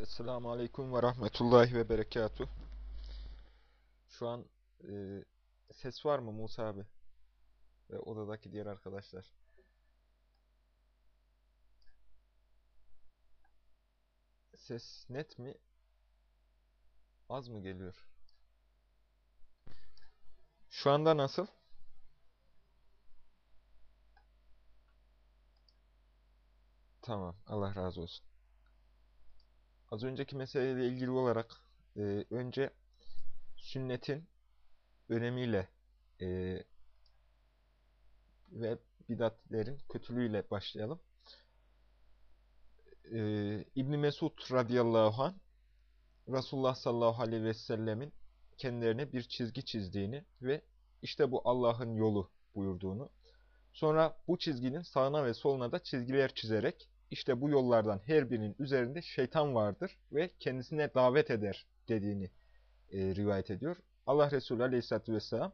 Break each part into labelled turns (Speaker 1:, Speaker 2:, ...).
Speaker 1: Esselamu Aleyküm ve Rahmetullahi ve Berekatuh. Şu an e, ses var mı Musa abi? Ve odadaki diğer arkadaşlar. Ses net mi? Az mı geliyor? Şu anda nasıl? Tamam. Allah razı olsun. Az önceki meseleyle ilgili olarak e, önce sünnetin önemiyle e, ve bidatlerin kötülüğüyle başlayalım. E, İbn Mesud radıyallahu anh Resulullah sallallahu aleyhi ve sellemin kendilerine bir çizgi çizdiğini ve işte bu Allah'ın yolu buyurduğunu, sonra bu çizginin sağına ve soluna da çizgiler çizerek işte bu yollardan her birinin üzerinde şeytan vardır ve kendisine davet eder dediğini e, rivayet ediyor. Allah Resulü Aleyhisselatü Vesselam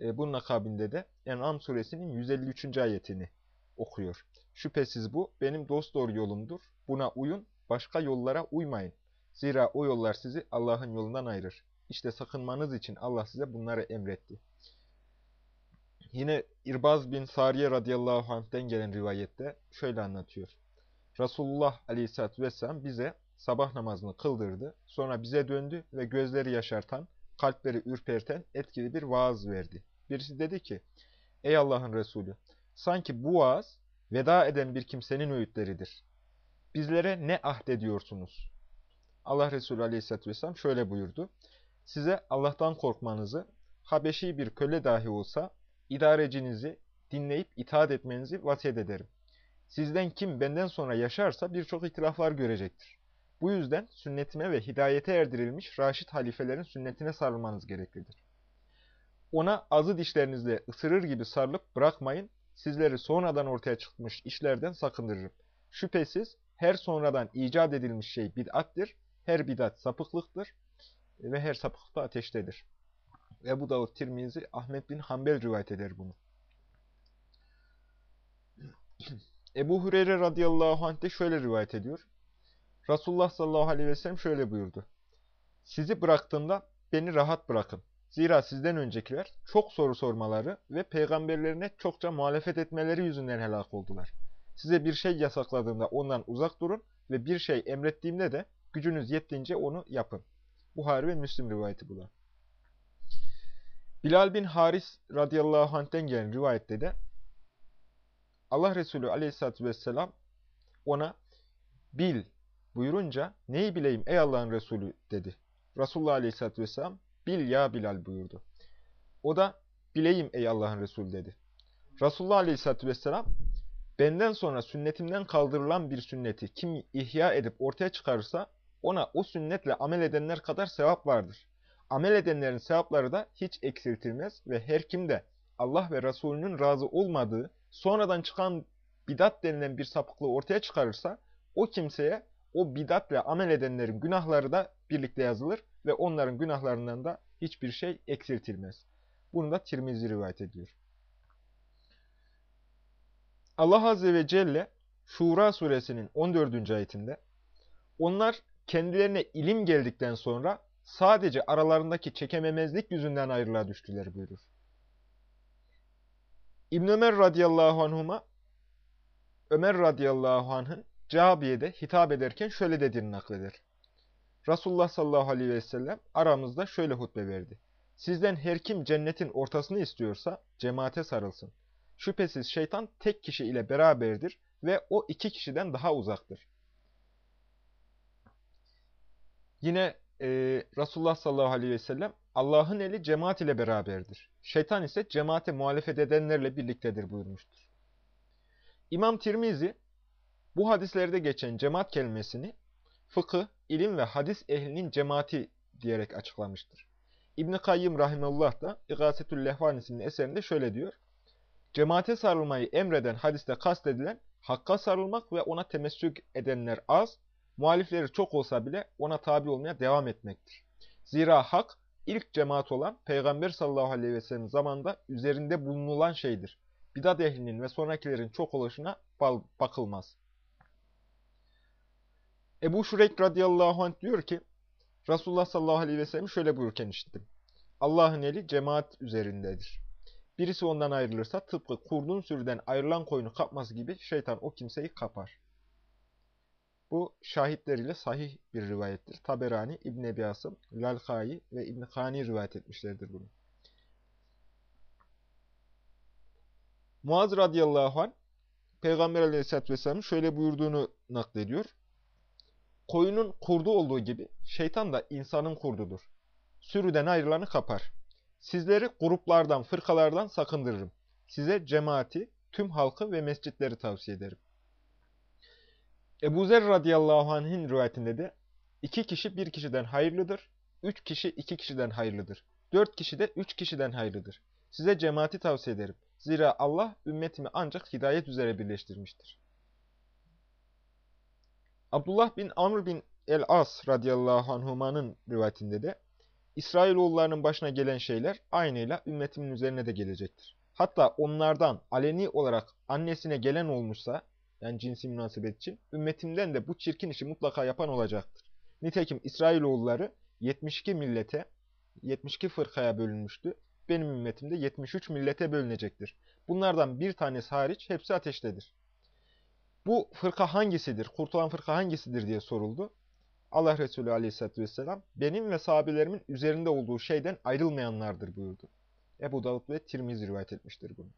Speaker 1: e, bunun akabinde de En'am suresinin 153. ayetini okuyor. Şüphesiz bu benim dosdoğru yolumdur. Buna uyun, başka yollara uymayın. Zira o yollar sizi Allah'ın yolundan ayırır. İşte sakınmanız için Allah size bunları emretti. Yine İrbaz bin Sariye radıyallahu anh'den gelen rivayette şöyle anlatıyor. Resulullah aleyhissalatü vesselam bize sabah namazını kıldırdı. Sonra bize döndü ve gözleri yaşartan, kalpleri ürperten etkili bir vaaz verdi. Birisi dedi ki, Ey Allah'ın Resulü, sanki bu vaaz veda eden bir kimsenin öğütleridir. Bizlere ne ahdediyorsunuz? Allah Resulü aleyhissalatü vesselam şöyle buyurdu. Size Allah'tan korkmanızı, Habeşi bir köle dahi olsa, idarecinizi dinleyip itaat etmenizi vasiyet ederim. Sizden kim benden sonra yaşarsa birçok ihtilaflar görecektir. Bu yüzden sünnetime ve hidayete erdirilmiş raşit halifelerin sünnetine sarılmanız gereklidir. Ona azı dişlerinizle ısırır gibi sarılıp bırakmayın, sizleri sonradan ortaya çıkmış işlerden sakındırırım. Şüphesiz her sonradan icat edilmiş şey bid'attir, her bid'at sapıklıktır ve her sapıklık da ateştedir. Ebu Davud Tirmizi, Ahmet bin Hanbel rivayet eder bunu. Ebu Hureyre radıyallahu anh de şöyle rivayet ediyor. Resulullah sallallahu aleyhi ve sellem şöyle buyurdu. Sizi bıraktığımda beni rahat bırakın. Zira sizden öncekiler çok soru sormaları ve peygamberlerine çokça muhalefet etmeleri yüzünden helak oldular. Size bir şey yasakladığımda ondan uzak durun ve bir şey emrettiğimde de gücünüz yettiğince onu yapın. Buhari ve Müslim rivayeti bu da. Bilal bin Haris radıyallahu anh'ten gelen rivayette de Allah Resulü aleyhissalatü vesselam ona bil buyurunca neyi bileyim ey Allah'ın Resulü dedi. Resulullah aleyhissalatü vesselam bil ya Bilal buyurdu. O da bileyim ey Allah'ın Resulü dedi. Resulullah aleyhissalatü vesselam benden sonra sünnetimden kaldırılan bir sünneti kim ihya edip ortaya çıkarırsa ona o sünnetle amel edenler kadar sevap vardır. Amel edenlerin sevapları da hiç eksiltilmez ve her kim de Allah ve Resulünün razı olmadığı sonradan çıkan bidat denilen bir sapıklığı ortaya çıkarırsa o kimseye o bidatle amel edenlerin günahları da birlikte yazılır ve onların günahlarından da hiçbir şey eksiltilmez. Bunu da Tirmizi rivayet ediyor. Allah Azze ve Celle Şura suresinin 14. ayetinde onlar kendilerine ilim geldikten sonra sadece aralarındaki çekememezlik yüzünden ayrılığa düştüler buyurur. İbn Ömer radıyallahu anhuma Ömer radıyallahu anh'ın Cabiye'de hitap ederken şöyle dediğini nakleder. Resulullah sallallahu aleyhi ve sellem aramızda şöyle hutbe verdi. Sizden her kim cennetin ortasını istiyorsa cemaate sarılsın. Şüphesiz şeytan tek kişi ile beraberdir ve o iki kişiden daha uzaktır. Yine e, Resulullah sallallahu aleyhi ve sellem Allah'ın eli cemaat ile beraberdir. Şeytan ise cemaate muhalefet edenlerle birliktedir buyurmuştur. İmam Tirmizi bu hadislerde geçen cemaat kelimesini fıkıh, ilim ve hadis ehlinin cemaati diyerek açıklamıştır. İbn-i Kayyım Rahimullah da İgasetül Lehvan isimli eserinde şöyle diyor. Cemaate sarılmayı emreden hadiste kastedilen hakka sarılmak ve ona temessük edenler az, muhalifleri çok olsa bile ona tabi olmaya devam etmektir. Zira hak ilk cemaat olan Peygamber sallallahu aleyhi ve sellem zamanında üzerinde bulunulan şeydir. Bidat ehlinin ve sonrakilerin çok oluşuna bakılmaz. Ebu Şureyk radıyallahu anh diyor ki, Resulullah sallallahu aleyhi ve sellem şöyle buyurken işittim. Allah'ın eli cemaat üzerindedir. Birisi ondan ayrılırsa tıpkı kurdun sürüden ayrılan koyunu kapması gibi şeytan o kimseyi kapar. Bu şahitleriyle sahih bir rivayettir. Taberani, İbn Ebi Asım, Lalkai ve İbn Kani rivayet etmişlerdir bunu. Muaz radıyallahu anh Peygamber aleyhisselatü vesselam şöyle buyurduğunu naklediyor. Koyunun kurdu olduğu gibi şeytan da insanın kurdudur. Sürüden ayrılanı kapar. Sizleri gruplardan, fırkalardan sakındırırım. Size cemaati, tüm halkı ve mescitleri tavsiye ederim. Ebu Zer radıyallahu anh'in rivayetinde de iki kişi bir kişiden hayırlıdır, üç kişi iki kişiden hayırlıdır, dört kişi de üç kişiden hayırlıdır. Size cemaati tavsiye ederim. Zira Allah ümmetimi ancak hidayet üzere birleştirmiştir. Abdullah bin Amr bin el-As radıyallahu anhumanın rivayetinde de İsrailoğullarının başına gelen şeyler aynıyla ümmetimin üzerine de gelecektir. Hatta onlardan aleni olarak annesine gelen olmuşsa, yani cinsi münasebet için, ümmetimden de bu çirkin işi mutlaka yapan olacaktır. Nitekim İsrailoğulları 72 millete, 72 fırkaya bölünmüştü. Benim ümmetim de 73 millete bölünecektir. Bunlardan bir tanesi hariç hepsi ateştedir. Bu fırka hangisidir, kurtulan fırka hangisidir diye soruldu. Allah Resulü aleyhissalatü vesselam benim ve sahabelerimin üzerinde olduğu şeyden ayrılmayanlardır buyurdu. Ebu Davud ve Tirmizi rivayet etmiştir bunu.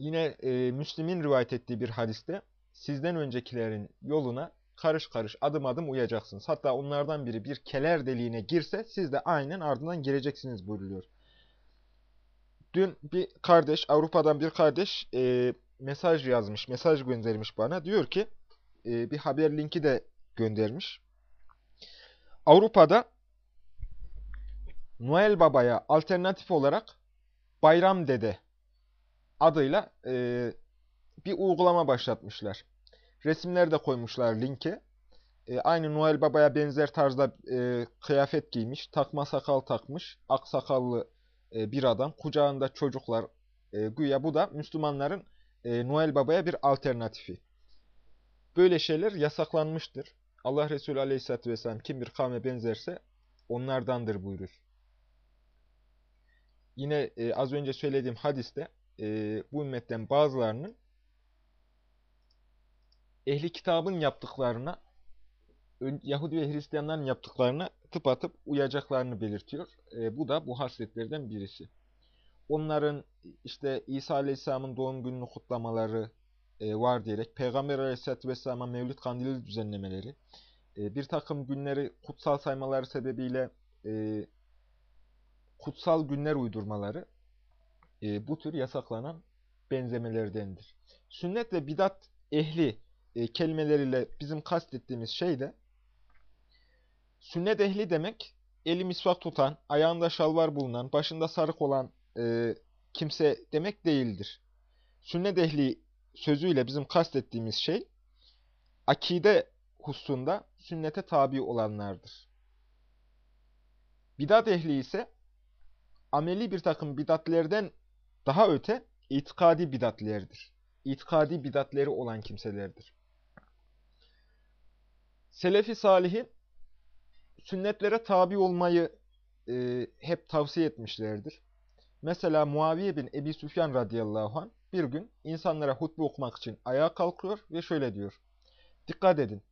Speaker 1: Yine e, Müslim'in rivayet ettiği bir hadiste sizden öncekilerin yoluna karış karış adım adım uyacaksınız. Hatta onlardan biri bir keler deliğine girse siz de aynen ardından geleceksiniz buyuruluyor. Dün bir kardeş, Avrupa'dan bir kardeş e, mesaj yazmış, mesaj göndermiş bana. Diyor ki e, bir haber linki de göndermiş. Avrupa'da Noel Baba'ya alternatif olarak Bayram Dede adıyla e, bir uygulama başlatmışlar. Resimler de koymuşlar linke. E, aynı Noel Baba'ya benzer tarzda e, kıyafet giymiş, takma sakal takmış, ak sakallı e, bir adam, kucağında çocuklar. E, güya bu da Müslümanların e, Noel Baba'ya bir alternatifi. Böyle şeyler yasaklanmıştır. Allah Resulü Aleyhisselatü Vesselam kim bir kavme benzerse onlardandır buyurur. Yine e, az önce söylediğim hadiste e, bu ümmetten bazılarının ehli kitabın yaptıklarına, Yahudi ve Hristiyanların yaptıklarına tıpatıp uyacaklarını belirtiyor. E, bu da bu hasletlerden birisi. Onların işte İsa Aleyhisselam'ın doğum gününü kutlamaları e, var diyerek Peygamber Aleyhisselatü Vesselam'a Mevlid Kandili düzenlemeleri, e, bir takım günleri kutsal saymaları sebebiyle e, kutsal günler uydurmaları e, bu tür yasaklanan benzemelerdendir. Sünnet ve bidat ehli e, kelimeleriyle bizim kastettiğimiz şey de sünnet ehli demek eli misvak tutan, ayağında şalvar bulunan, başında sarık olan e, kimse demek değildir. Sünnet ehli sözüyle bizim kastettiğimiz şey akide hususunda sünnete tabi olanlardır. Bidat ehli ise ameli bir takım bidatlerden daha öte itikadi bidatlerdir. İtikadi bidatleri olan kimselerdir. Selefi salihin sünnetlere tabi olmayı e, hep tavsiye etmişlerdir. Mesela Muaviye bin Ebi Süfyan radıyallahu anh bir gün insanlara hutbe okumak için ayağa kalkıyor ve şöyle diyor. Dikkat edin.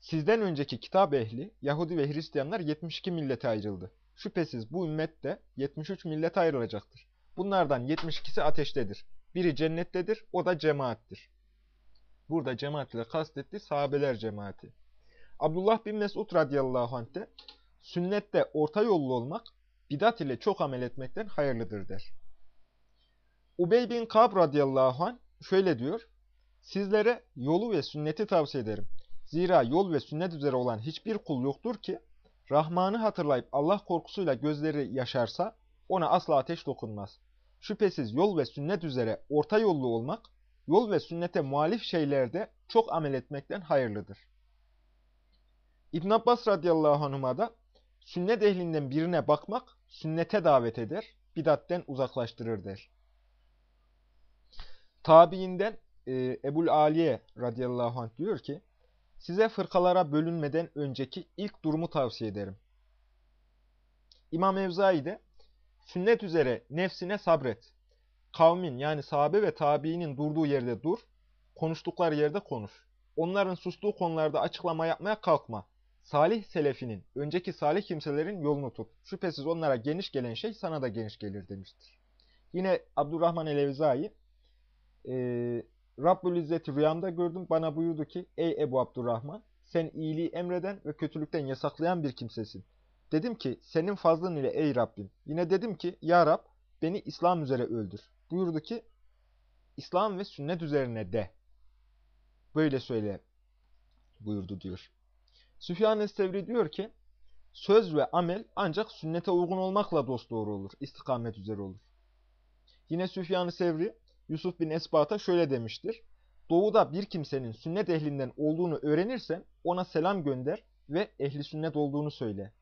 Speaker 1: Sizden önceki kitap ehli, Yahudi ve Hristiyanlar 72 millete ayrıldı. Şüphesiz bu ümmet de 73 millete ayrılacaktır. Bunlardan 72'si ateştedir. Biri cennettedir, o da cemaattir. Burada cemaat ile kastetti sahabeler cemaati. Abdullah bin Mesud radıyallahu anh de sünnette orta yollu olmak bidat ile çok amel etmekten hayırlıdır der. Ubey bin Kab radıyallahu anh şöyle diyor. Sizlere yolu ve sünneti tavsiye ederim. Zira yol ve sünnet üzere olan hiçbir kul yoktur ki Rahman'ı hatırlayıp Allah korkusuyla gözleri yaşarsa ona asla ateş dokunmaz. Şüphesiz yol ve sünnet üzere orta yollu olmak, yol ve sünnete muhalif şeylerde çok amel etmekten hayırlıdır. İbn Abbas radıyallahu anhuma da sünnet ehlinden birine bakmak sünnete davet eder, bidatten uzaklaştırır der. Tabiinden e, Ebul Aliye radıyallahu anh diyor ki, size fırkalara bölünmeden önceki ilk durumu tavsiye ederim. İmam Evzai de, sünnet üzere nefsine sabret. Kavmin yani sahabe ve tabiinin durduğu yerde dur, konuştukları yerde konuş. Onların sustuğu konularda açıklama yapmaya kalkma. Salih selefinin, önceki salih kimselerin yolunu tut. Şüphesiz onlara geniş gelen şey sana da geniş gelir demiştir. Yine Abdurrahman el-Evzai, e, Rabbül İzzet'i rüyamda gördüm. Bana buyurdu ki, ey Ebu Abdurrahman, sen iyiliği emreden ve kötülükten yasaklayan bir kimsesin. Dedim ki, senin fazlın ile ey Rabbim. Yine dedim ki, ya Rab, beni İslam üzere öldür. Buyurdu ki, İslam ve sünnet üzerine de. Böyle söyle buyurdu diyor. Süfyan Estevri diyor ki, söz ve amel ancak sünnete uygun olmakla dosdoğru olur, istikamet üzere olur. Yine Süfyan-ı Sevri, Yusuf bin Esbat'a şöyle demiştir. Doğuda bir kimsenin sünnet ehlinden olduğunu öğrenirsen ona selam gönder ve ehli sünnet olduğunu söyle.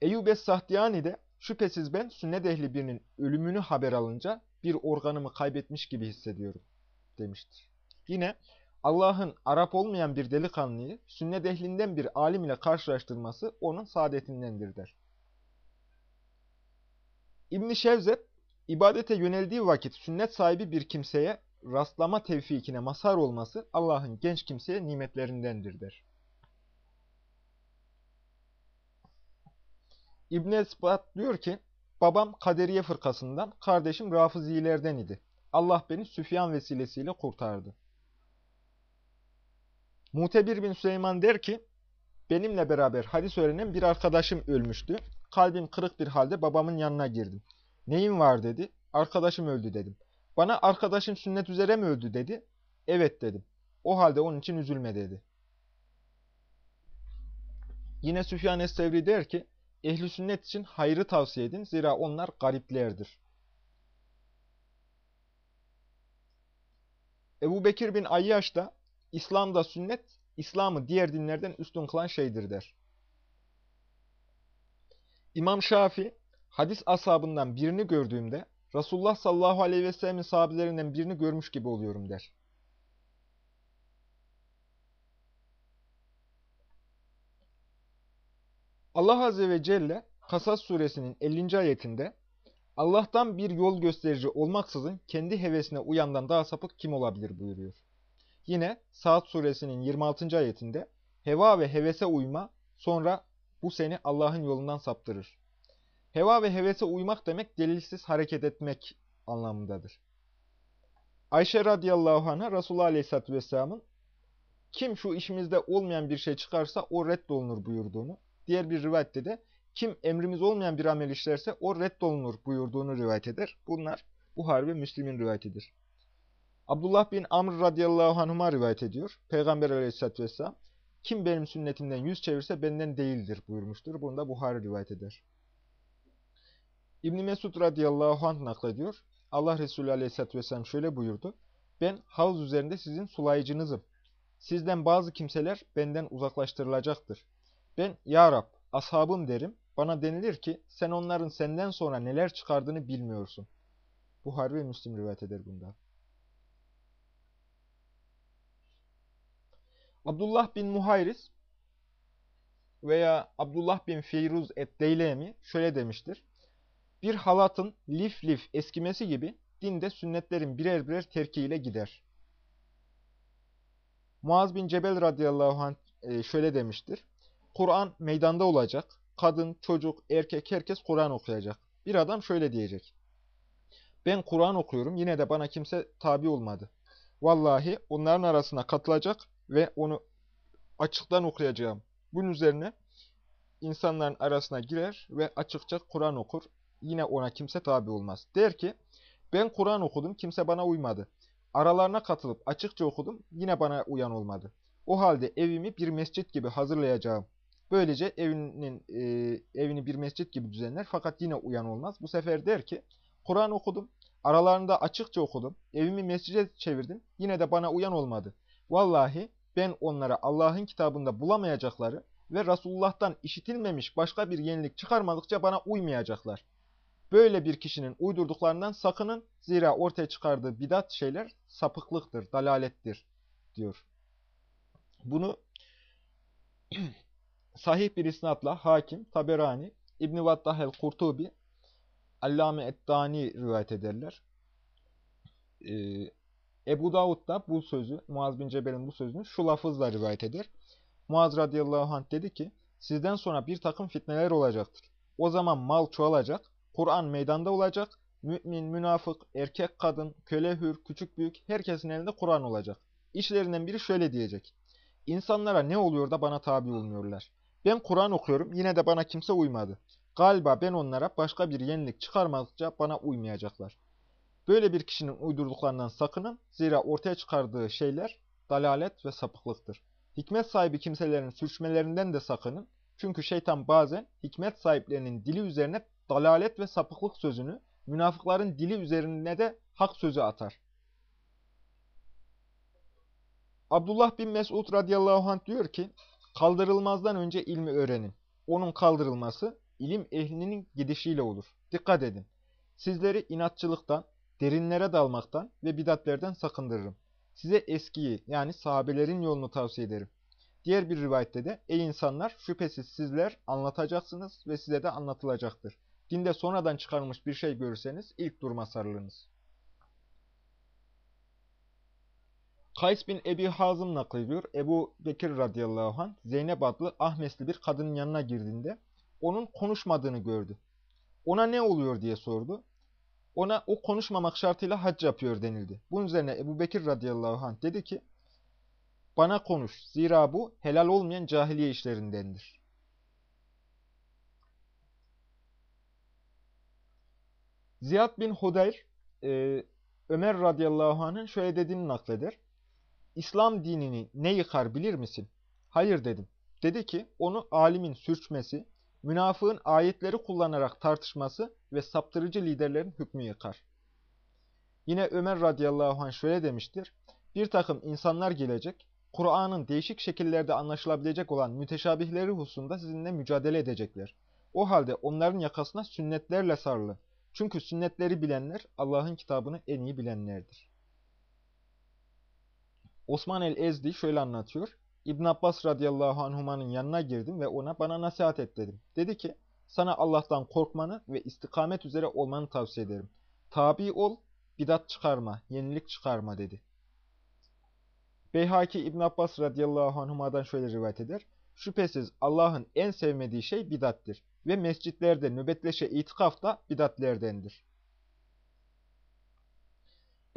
Speaker 1: Eyyub Es-Sahtiyani de şüphesiz ben sünnet ehli birinin ölümünü haber alınca bir organımı kaybetmiş gibi hissediyorum demiştir. Yine Allah'ın Arap olmayan bir delikanlıyı sünnet ehlinden bir alim ile karşılaştırması onun saadetindendir der. İbn-i Şevzet, ibadete yöneldiği vakit sünnet sahibi bir kimseye rastlama tevfikine mazhar olması Allah'ın genç kimseye nimetlerindendir der. İbn Esbat diyor ki, babam Kaderiye fırkasından, kardeşim Rafizilerden idi. Allah beni Süfyan vesilesiyle kurtardı. Mutebir bin Süleyman der ki, benimle beraber hadis öğrenen bir arkadaşım ölmüştü. Kalbim kırık bir halde babamın yanına girdim. Neyin var dedi. Arkadaşım öldü dedim. Bana arkadaşın sünnet üzere mi öldü dedi. Evet dedim. O halde onun için üzülme dedi. Yine Süfyan Es-Sevri der ki, ehli sünnet için hayrı tavsiye edin zira onlar gariplerdir. Ebu Bekir bin Ayyaş da İslam'da sünnet, İslam'ı diğer dinlerden üstün kılan şeydir der. İmam Şafi, hadis ashabından birini gördüğümde Resulullah sallallahu aleyhi ve sellemin sahabelerinden birini görmüş gibi oluyorum der. Allah Azze ve Celle Kasas suresinin 50. ayetinde Allah'tan bir yol gösterici olmaksızın kendi hevesine uyandan daha sapık kim olabilir buyuruyor. Yine Saat suresinin 26. ayetinde heva ve hevese uyma sonra bu seni Allah'ın yolundan saptırır. Heva ve hevese uymak demek delilsiz hareket etmek anlamındadır. Ayşe radıyallahu anh'a Resulullah aleyhisselatü vesselamın kim şu işimizde olmayan bir şey çıkarsa o reddolunur buyurduğunu, diğer bir rivayette de kim emrimiz olmayan bir amel işlerse o reddolunur buyurduğunu rivayet eder. Bunlar Buhari ve Müslim'in rivayetidir. Abdullah bin Amr radıyallahu anhuma rivayet ediyor. Peygamber aleyhisselatü vesselam kim benim sünnetimden yüz çevirse benden değildir buyurmuştur. Bunu da Buhari rivayet eder. İbn Mesud radıyallahu anh naklediyor. Allah Resulü aleyhisselatü vesselam şöyle buyurdu. Ben havuz üzerinde sizin sulayıcınızım. Sizden bazı kimseler benden uzaklaştırılacaktır. Ben Ya Rab, ashabım derim. Bana denilir ki sen onların senden sonra neler çıkardığını bilmiyorsun. Buhari ve Müslim rivayet eder bundan. Abdullah bin Muhayriz veya Abdullah bin Feyruz et-Deylemi şöyle demiştir. Bir halatın lif lif eskimesi gibi dinde sünnetlerin birer birer terkiyle gider. Muaz bin Cebel radıyallahu anh e, şöyle demiştir. Kur'an meydanda olacak. Kadın, çocuk, erkek herkes Kur'an okuyacak. Bir adam şöyle diyecek. Ben Kur'an okuyorum yine de bana kimse tabi olmadı. Vallahi onların arasına katılacak ve onu açıktan okuyacağım. Bunun üzerine insanların arasına girer ve açıkça Kur'an okur. Yine ona kimse tabi olmaz. Der ki, ben Kur'an okudum, kimse bana uymadı. Aralarına katılıp açıkça okudum, yine bana uyan olmadı. O halde evimi bir mescit gibi hazırlayacağım. Böylece evinin e, evini bir mescit gibi düzenler fakat yine uyan olmaz. Bu sefer der ki, Kur'an okudum, aralarında açıkça okudum, evimi mescide çevirdim, yine de bana uyan olmadı. Vallahi ben onlara Allah'ın kitabında bulamayacakları ve Resulullah'tan işitilmemiş başka bir yenilik çıkarmadıkça bana uymayacaklar. Böyle bir kişinin uydurduklarından sakının. Zira ortaya çıkardığı bidat şeyler sapıklıktır, dalalettir diyor. Bunu sahih bir isnatla Hakim, Taberani, İbn-i Vattah el-Kurtubi, Allame Eddani rivayet ederler. Ee, Ebu Davud da bu sözü, Muaz bin Cebel'in bu sözünü şu lafızla rivayet eder. Muaz radıyallahu anh dedi ki, sizden sonra bir takım fitneler olacaktır. O zaman mal çoğalacak, Kur'an meydanda olacak, mümin, münafık, erkek, kadın, köle, hür, küçük, büyük herkesin elinde Kur'an olacak. İşlerinden biri şöyle diyecek. İnsanlara ne oluyor da bana tabi olmuyorlar? Ben Kur'an okuyorum, yine de bana kimse uymadı. Galiba ben onlara başka bir yenilik çıkarmadıkça bana uymayacaklar. Böyle bir kişinin uydurduklarından sakının, zira ortaya çıkardığı şeyler dalalet ve sapıklıktır. Hikmet sahibi kimselerin sürçmelerinden de sakının, çünkü şeytan bazen hikmet sahiplerinin dili üzerine dalalet ve sapıklık sözünü, münafıkların dili üzerine de hak sözü atar. Abdullah bin Mesud radıyallahu anh diyor ki, kaldırılmazdan önce ilmi öğrenin. Onun kaldırılması, ilim ehlinin gidişiyle olur. Dikkat edin. Sizleri inatçılıktan, derinlere dalmaktan ve bidatlerden sakındırırım. Size eskiyi yani sahabelerin yolunu tavsiye ederim. Diğer bir rivayette de ey insanlar şüphesiz sizler anlatacaksınız ve size de anlatılacaktır. Dinde sonradan çıkarılmış bir şey görürseniz ilk duruma sarılınız. Kays bin Ebi Hazım naklediyor. Ebu Bekir radıyallahu anh Zeynep adlı Ahmesli bir kadının yanına girdiğinde onun konuşmadığını gördü. Ona ne oluyor diye sordu. Ona o konuşmamak şartıyla hac yapıyor denildi. Bunun üzerine Ebu Bekir radıyallahu anh dedi ki bana konuş. Zira bu helal olmayan cahiliye işlerindendir. Ziyad bin Hudayr e, Ömer radıyallahu anh'ın şöyle dediğini nakleder. İslam dinini ne yıkar bilir misin? Hayır dedim. Dedi ki onu alimin sürçmesi, münafığın ayetleri kullanarak tartışması ve saptırıcı liderlerin hükmü yıkar. Yine Ömer radıyallahu anh şöyle demiştir. Bir takım insanlar gelecek, Kur'an'ın değişik şekillerde anlaşılabilecek olan müteşabihleri hususunda sizinle mücadele edecekler. O halde onların yakasına sünnetlerle sarılın. Çünkü sünnetleri bilenler Allah'ın kitabını en iyi bilenlerdir. Osman el-Ezdi şöyle anlatıyor. İbn Abbas radıyallahu anhumanın yanına girdim ve ona bana nasihat et dedim. Dedi ki, sana Allah'tan korkmanı ve istikamet üzere olmanı tavsiye ederim. Tabi ol, bidat çıkarma, yenilik çıkarma dedi. Beyhaki İbn Abbas radıyallahu anhuma'dan şöyle rivayet eder. Şüphesiz Allah'ın en sevmediği şey bidattir ve mescitlerde nöbetleşe itikaf da bidatlerdendir.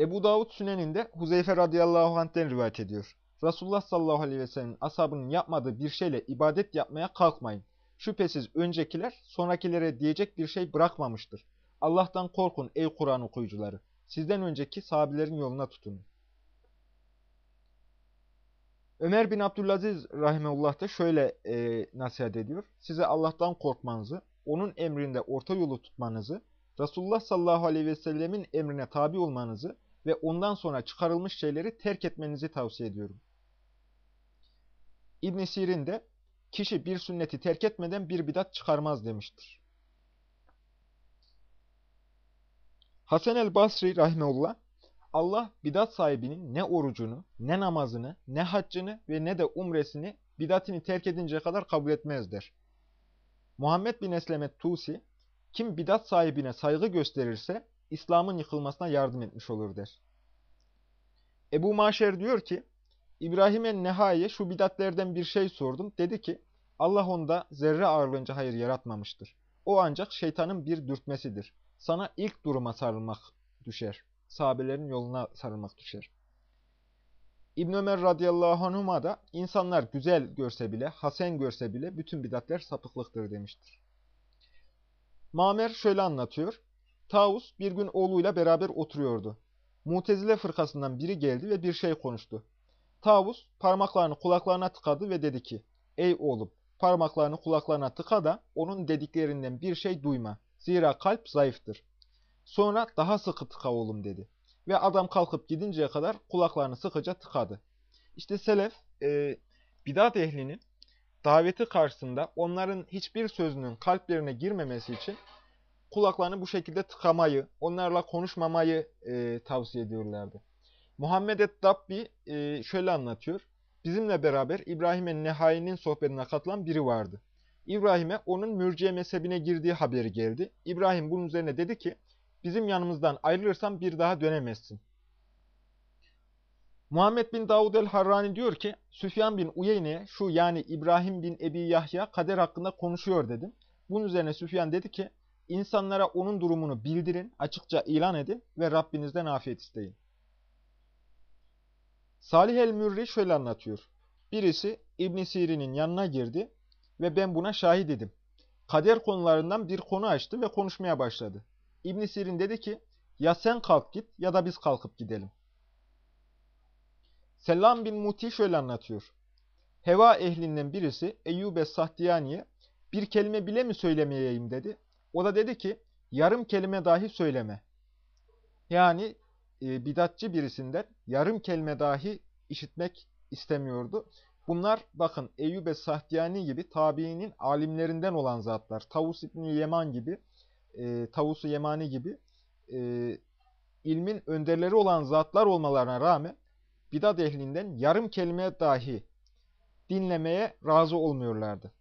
Speaker 1: Ebu Davud Sünen'inde Huzeyfe radıyallahu anh'ten rivayet ediyor. Resulullah sallallahu aleyhi ve sellem'in ashabının yapmadığı bir şeyle ibadet yapmaya kalkmayın. Şüphesiz öncekiler sonrakilere diyecek bir şey bırakmamıştır. Allah'tan korkun ey Kur'an okuyucuları. Sizden önceki sahabelerin yoluna tutunun. Ömer bin Abdülaziz rahimeullah da şöyle e, nasihat ediyor. Size Allah'tan korkmanızı, onun emrinde orta yolu tutmanızı, Resulullah sallallahu aleyhi ve sellemin emrine tabi olmanızı ve ondan sonra çıkarılmış şeyleri terk etmenizi tavsiye ediyorum. İbn Sirin de kişi bir sünneti terk etmeden bir bidat çıkarmaz demiştir. Hasan el Basri rahimeullah Allah bidat sahibinin ne orucunu, ne namazını, ne haccını ve ne de umresini bidatini terk edinceye kadar kabul etmez der. Muhammed bin Eslemet Tusi, kim bidat sahibine saygı gösterirse İslam'ın yıkılmasına yardım etmiş olur der. Ebu Maşer diyor ki, İbrahim en-Nehai'ye şu bidatlerden bir şey sordum. Dedi ki, Allah onda zerre ağırlığınca hayır yaratmamıştır. O ancak şeytanın bir dürtmesidir. Sana ilk duruma sarılmak düşer sahabelerin yoluna sarılmak düşer. İbn Ömer radıyallahu anhuma da insanlar güzel görse bile, hasen görse bile bütün bidatler sapıklıktır demiştir. Mamer şöyle anlatıyor. Tavus bir gün oğluyla beraber oturuyordu. Mutezile fırkasından biri geldi ve bir şey konuştu. Tavus parmaklarını kulaklarına tıkadı ve dedi ki, Ey oğlum parmaklarını kulaklarına tıka da onun dediklerinden bir şey duyma. Zira kalp zayıftır. Sonra daha sıkı tıka oğlum dedi. Ve adam kalkıp gidinceye kadar kulaklarını sıkıca tıkadı. İşte selef e, bidat ehlinin daveti karşısında onların hiçbir sözünün kalplerine girmemesi için kulaklarını bu şekilde tıkamayı, onlarla konuşmamayı e, tavsiye ediyorlardı. Muhammed et-Dabbi e, şöyle anlatıyor. Bizimle beraber İbrahim'in Nehai'nin sohbetine katılan biri vardı. İbrahim'e onun mürciye mezhebine girdiği haberi geldi. İbrahim bunun üzerine dedi ki, bizim yanımızdan ayrılırsan bir daha dönemezsin. Muhammed bin Davud el-Harrani diyor ki, Süfyan bin Uyeyne'ye şu yani İbrahim bin Ebi Yahya kader hakkında konuşuyor dedim. Bunun üzerine Süfyan dedi ki, insanlara onun durumunu bildirin, açıkça ilan edin ve Rabbinizden afiyet isteyin. Salih el-Mürri şöyle anlatıyor. Birisi İbn Sirin'in yanına girdi ve ben buna şahit idim. Kader konularından bir konu açtı ve konuşmaya başladı. İbn Sirin dedi ki, ya sen kalk git ya da biz kalkıp gidelim. Selam bin Muti şöyle anlatıyor. Heva ehlinden birisi Eyyube Sahtiyani'ye bir kelime bile mi söylemeyeyim dedi. O da dedi ki yarım kelime dahi söyleme. Yani e, bidatçı birisinden yarım kelime dahi işitmek istemiyordu. Bunlar bakın Eyyube Sahtiyani gibi tabiinin alimlerinden olan zatlar. Tavus İbni Yeman gibi, e, Tavus-u Yemani gibi e, ilmin önderleri olan zatlar olmalarına rağmen bidat ehlinden yarım kelime dahi dinlemeye razı olmuyorlardı.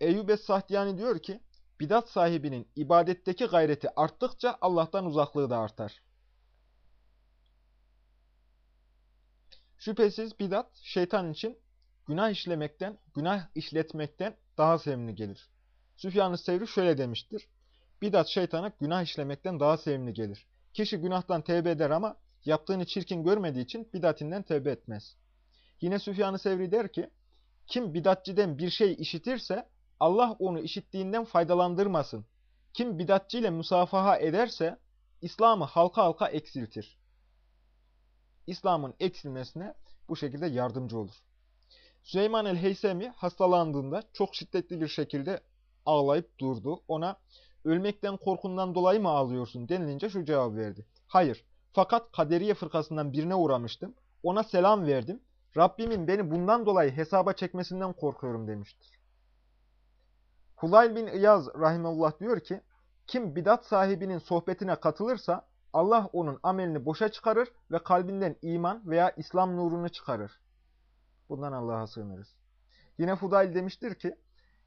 Speaker 1: Eyyub Sahtiyani diyor ki, bidat sahibinin ibadetteki gayreti arttıkça Allah'tan uzaklığı da artar. Şüphesiz bidat şeytan için günah işlemekten, günah işletmekten daha sevimli gelir. Süfyan-ı Sevri şöyle demiştir. Bidat şeytana günah işlemekten daha sevimli gelir. Kişi günahtan tevbe eder ama yaptığını çirkin görmediği için bidatinden tevbe etmez. Yine Süfyan-ı Sevri der ki, kim bidatçiden bir şey işitirse Allah onu işittiğinden faydalandırmasın. Kim bidatçı ile ederse İslam'ı halka halka eksiltir. İslam'ın eksilmesine bu şekilde yardımcı olur. Süleyman el-Heysemi hastalandığında çok şiddetli bir şekilde ağlayıp durdu. Ona ölmekten korkundan dolayı mı ağlıyorsun denilince şu cevap verdi. Hayır, fakat kaderiye fırkasından birine uğramıştım. Ona selam verdim. Rabbimin beni bundan dolayı hesaba çekmesinden korkuyorum demiştir. Hulayl bin İyaz rahimullah diyor ki, kim bidat sahibinin sohbetine katılırsa Allah onun amelini boşa çıkarır ve kalbinden iman veya İslam nurunu çıkarır. Bundan Allah'a sığınırız. Yine Fudayl demiştir ki,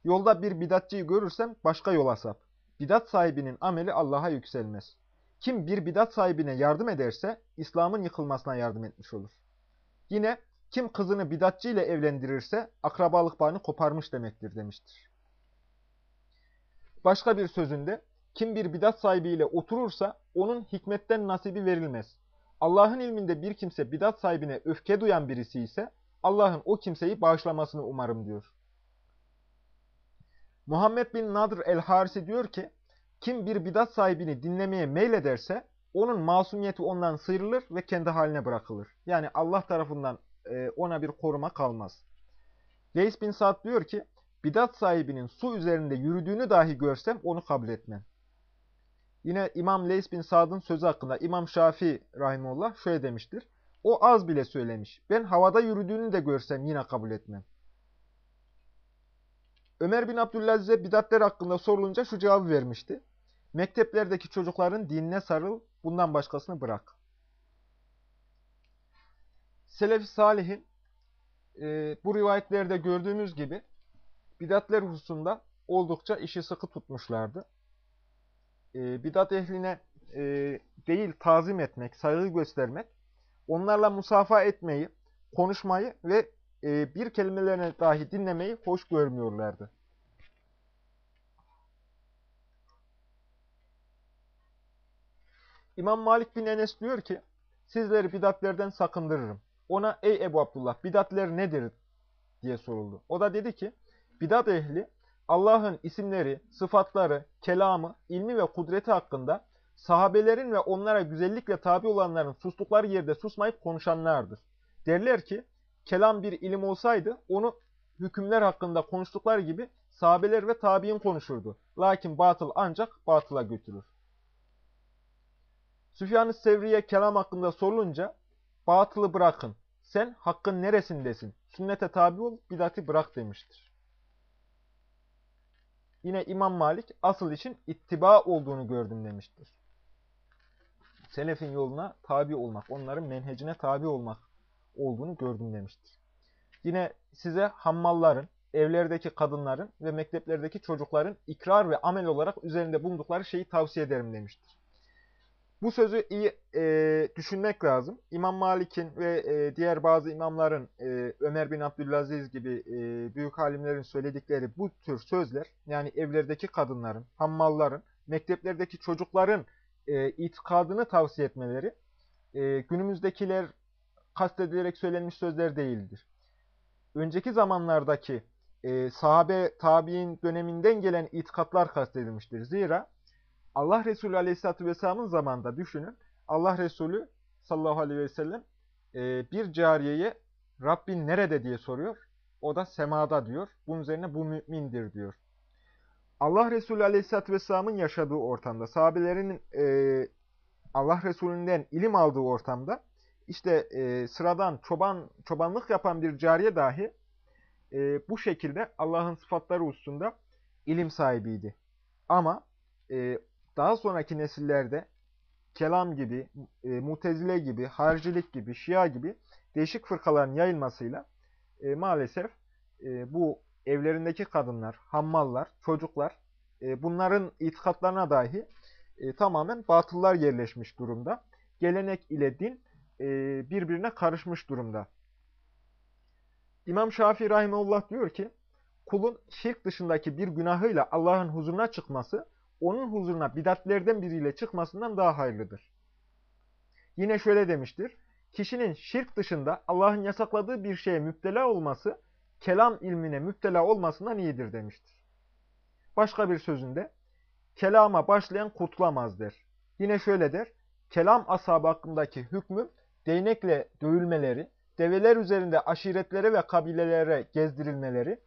Speaker 1: yolda bir bidatçıyı görürsem başka yola sap. Bidat sahibinin ameli Allah'a yükselmez. Kim bir bidat sahibine yardım ederse İslam'ın yıkılmasına yardım etmiş olur. Yine kim kızını bidatçı ile evlendirirse akrabalık bağını koparmış demektir demiştir. Başka bir sözünde kim bir bidat sahibiyle oturursa onun hikmetten nasibi verilmez. Allah'ın ilminde bir kimse bidat sahibine öfke duyan birisi ise Allah'ın o kimseyi bağışlamasını umarım diyor. Muhammed bin Nadr el-Harisi diyor ki, kim bir bidat sahibini dinlemeye meylederse onun masumiyeti ondan sıyrılır ve kendi haline bırakılır. Yani Allah tarafından e, ona bir koruma kalmaz. Leys bin Sa'd diyor ki, bidat sahibinin su üzerinde yürüdüğünü dahi görsem onu kabul etmem. Yine İmam Leys bin Sa'd'ın sözü hakkında İmam Şafii rahimullah şöyle demiştir. O az bile söylemiş. Ben havada yürüdüğünü de görsem yine kabul etmem. Ömer bin Abdülaziz'e bidatler hakkında sorulunca şu cevabı vermişti. Mekteplerdeki çocukların dinine sarıl, bundan başkasını bırak. Selefi Salih'in e, bu rivayetlerde gördüğümüz gibi bidatler hususunda oldukça işi sıkı tutmuşlardı. E, bidat ehline e, değil tazim etmek, saygı göstermek, onlarla musafa etmeyi, konuşmayı ve e, bir kelimelerine dahi dinlemeyi hoş görmüyorlardı. İmam Malik bin Enes diyor ki, sizleri bidatlerden sakındırırım. Ona ey Ebu Abdullah bidatler nedir diye soruldu. O da dedi ki, bidat ehli Allah'ın isimleri, sıfatları, kelamı, ilmi ve kudreti hakkında sahabelerin ve onlara güzellikle tabi olanların sustukları yerde susmayıp konuşanlardır. Derler ki, kelam bir ilim olsaydı onu hükümler hakkında konuştukları gibi sahabeler ve tabi'in konuşurdu. Lakin batıl ancak batıla götürür. Süfyan-ı Sevri'ye kelam hakkında sorulunca batılı bırakın. Sen hakkın neresindesin? Sünnete tabi ol, bidati bırak demiştir. Yine İmam Malik asıl için ittiba olduğunu gördüm demiştir. Selefin yoluna tabi olmak, onların menhecine tabi olmak olduğunu gördüm demiştir. Yine size hammalların, evlerdeki kadınların ve mekteplerdeki çocukların ikrar ve amel olarak üzerinde bulundukları şeyi tavsiye ederim demiştir. Bu sözü iyi e, düşünmek lazım. İmam Malik'in ve e, diğer bazı imamların, e, Ömer bin Abdülaziz gibi e, büyük alimlerin söyledikleri bu tür sözler, yani evlerdeki kadınların, hammalların, mekteplerdeki çocukların e, itikadını tavsiye etmeleri, e, günümüzdekiler kastedilerek söylenmiş sözler değildir. Önceki zamanlardaki e, sahabe tabi'in döneminden gelen itikatlar kastedilmiştir. Zira Allah Resulü Aleyhisselatü Vesselam'ın zamanında düşünün. Allah Resulü sallallahu aleyhi ve sellem e, bir cariyeye Rabbin nerede diye soruyor. O da semada diyor. Bunun üzerine bu mümindir diyor. Allah Resulü Aleyhisselatü Vesselam'ın yaşadığı ortamda, sahabelerin e, Allah Resulü'nden ilim aldığı ortamda, işte e, sıradan çoban çobanlık yapan bir cariye dahi e, bu şekilde Allah'ın sıfatları hususunda ilim sahibiydi. Ama e, daha sonraki nesillerde kelam gibi, e, mutezile gibi, harcilik gibi, şia gibi değişik fırkaların yayılmasıyla e, maalesef e, bu evlerindeki kadınlar, hammallar, çocuklar e, bunların itikatlarına dahi e, tamamen batıllar yerleşmiş durumda. Gelenek ile din e, birbirine karışmış durumda. İmam Şafii Rahimullah diyor ki, kulun şirk dışındaki bir günahıyla Allah'ın huzuruna çıkması, onun huzuruna bidatlerden biriyle çıkmasından daha hayırlıdır. Yine şöyle demiştir, kişinin şirk dışında Allah'ın yasakladığı bir şeye müptela olması, kelam ilmine müptela olmasından iyidir demiştir. Başka bir sözünde, kelama başlayan kurtulamaz der. Yine şöyle der, kelam ashabı hakkındaki hükmü değnekle dövülmeleri, develer üzerinde aşiretlere ve kabilelere gezdirilmeleri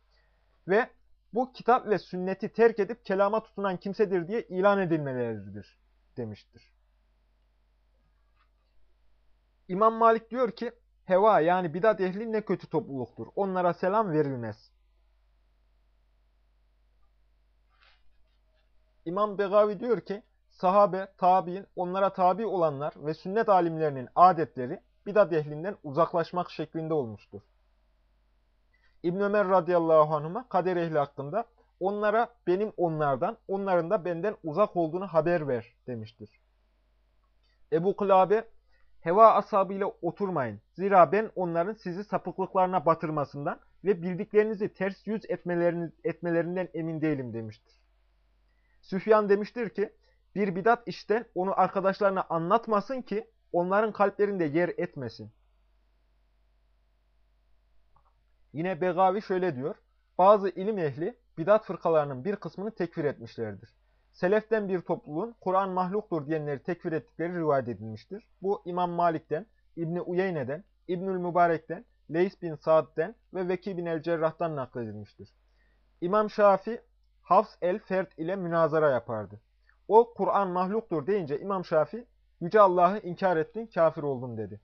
Speaker 1: ve bu kitap ve sünneti terk edip kelama tutunan kimsedir diye ilan edilmeleridir demiştir. İmam Malik diyor ki, heva yani bidat ehli ne kötü topluluktur. Onlara selam verilmez. İmam Begavi diyor ki, sahabe, tabi'in, onlara tabi olanlar ve sünnet alimlerinin adetleri bidat ehlinden uzaklaşmak şeklinde olmuştur. İbn Ömer radıyallahu anhuma kader ehli hakkında onlara benim onlardan, onların da benden uzak olduğunu haber ver demiştir. Ebu Kılabe, heva ashabıyla oturmayın. Zira ben onların sizi sapıklıklarına batırmasından ve bildiklerinizi ters yüz etmelerinden emin değilim demiştir. Süfyan demiştir ki, bir bidat işten onu arkadaşlarına anlatmasın ki onların kalplerinde yer etmesin. Yine Begavi şöyle diyor. Bazı ilim ehli bidat fırkalarının bir kısmını tekfir etmişlerdir. Seleften bir topluluğun Kur'an mahluktur diyenleri tekfir ettikleri rivayet edilmiştir. Bu İmam Malik'ten, İbni Uyeyne'den, İbnül Mübarek'ten, Leys bin Sa'd'den ve Veki bin el-Cerrah'tan nakledilmiştir. İmam Şafi, Hafs el-Fert ile münazara yapardı. O Kur'an mahluktur deyince İmam Şafi, Yüce Allah'ı inkar ettin, kafir oldun dedi.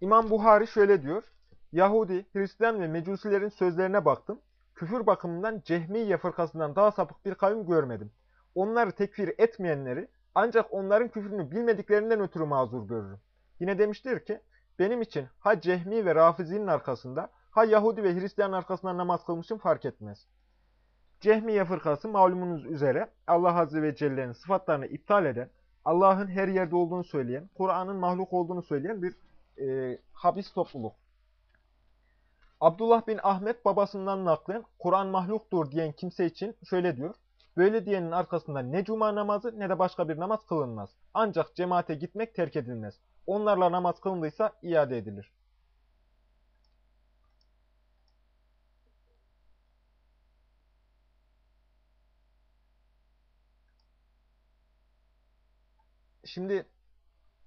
Speaker 1: İmam Buhari şöyle diyor. Yahudi, Hristiyan ve Mecusilerin sözlerine baktım. Küfür bakımından Cehmiye fırkasından daha sapık bir kavim görmedim. Onları tekfir etmeyenleri ancak onların küfrünü bilmediklerinden ötürü mazur görürüm. Yine demiştir ki, benim için ha Cehmi ve Rafizi'nin arkasında, ha Yahudi ve Hristiyan arkasında namaz kılmışım fark etmez. Cehmiye fırkası malumunuz üzere Allah Azze ve Celle'nin sıfatlarını iptal eden, Allah'ın her yerde olduğunu söyleyen, Kur'an'ın mahluk olduğunu söyleyen bir e, habis topluluk. Abdullah bin Ahmet babasından naklen Kur'an mahluktur diyen kimse için şöyle diyor. Böyle diyenin arkasında ne cuma namazı ne de başka bir namaz kılınmaz. Ancak cemaate gitmek terk edilmez. Onlarla namaz kılındıysa iade edilir. Şimdi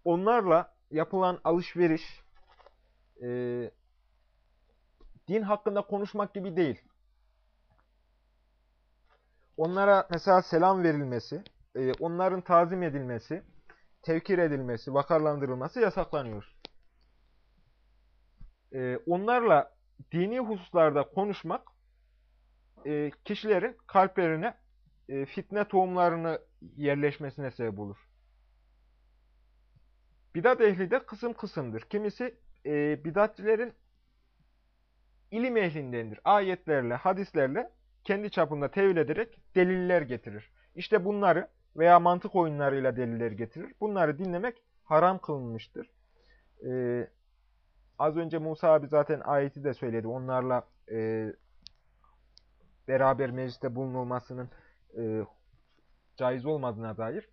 Speaker 1: onlarla yapılan alışveriş din hakkında konuşmak gibi değil. Onlara mesela selam verilmesi, e, onların tazim edilmesi, tevkir edilmesi, vakarlandırılması yasaklanıyor. E, onlarla dini hususlarda konuşmak e, kişilerin kalplerine fitne tohumlarını yerleşmesine sebep olur. Bidat ehli de kısım kısımdır. Kimisi bidatçilerin ilim ehlindendir. Ayetlerle, hadislerle kendi çapında tevil ederek deliller getirir. İşte bunları veya mantık oyunlarıyla deliller getirir. Bunları dinlemek haram kılınmıştır. Ee, az önce Musa abi zaten ayeti de söyledi. Onlarla e, beraber mecliste bulunulmasının e, caiz olmadığına dair.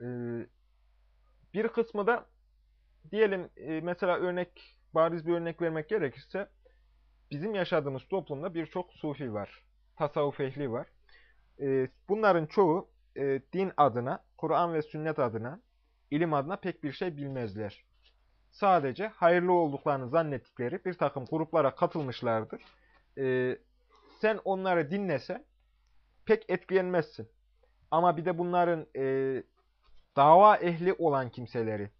Speaker 1: E, bir kısmı da diyelim e, mesela örnek bariz bir örnek vermek gerekirse bizim yaşadığımız toplumda birçok sufi var. Tasavvuf ehli var. E, bunların çoğu e, din adına, Kur'an ve sünnet adına, ilim adına pek bir şey bilmezler. Sadece hayırlı olduklarını zannettikleri bir takım gruplara katılmışlardır. E, sen onları dinlese pek etkilenmezsin. Ama bir de bunların e, dava ehli olan kimseleri,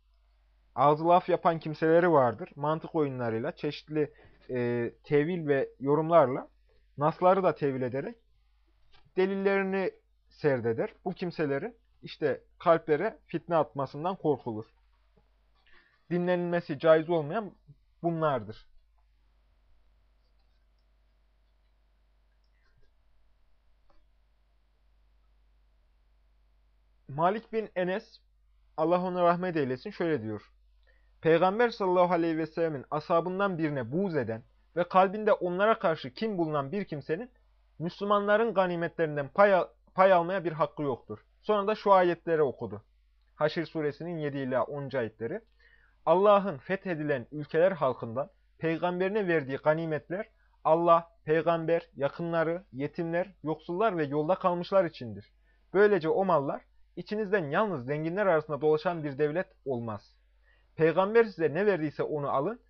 Speaker 1: ağzı laf yapan kimseleri vardır. Mantık oyunlarıyla, çeşitli e, tevil ve yorumlarla nasları da tevil ederek delillerini serdeder. Bu kimselerin işte kalplere fitne atmasından korkulur. Dinlenilmesi caiz olmayan bunlardır. Malik bin Enes, Allah ona rahmet eylesin, şöyle diyor. Peygamber sallallahu aleyhi ve sellemin ashabından birine buğz eden ve kalbinde onlara karşı kim bulunan bir kimsenin Müslümanların ganimetlerinden pay, pay almaya bir hakkı yoktur. Sonra da şu ayetleri okudu. Haşr suresinin 7 ila 10. ayetleri. Allah'ın fethedilen ülkeler halkından peygamberine verdiği ganimetler Allah, peygamber, yakınları, yetimler, yoksullar ve yolda kalmışlar içindir. Böylece o mallar içinizden yalnız zenginler arasında dolaşan bir devlet olmaz. Peygamber size ne verdiyse onu alın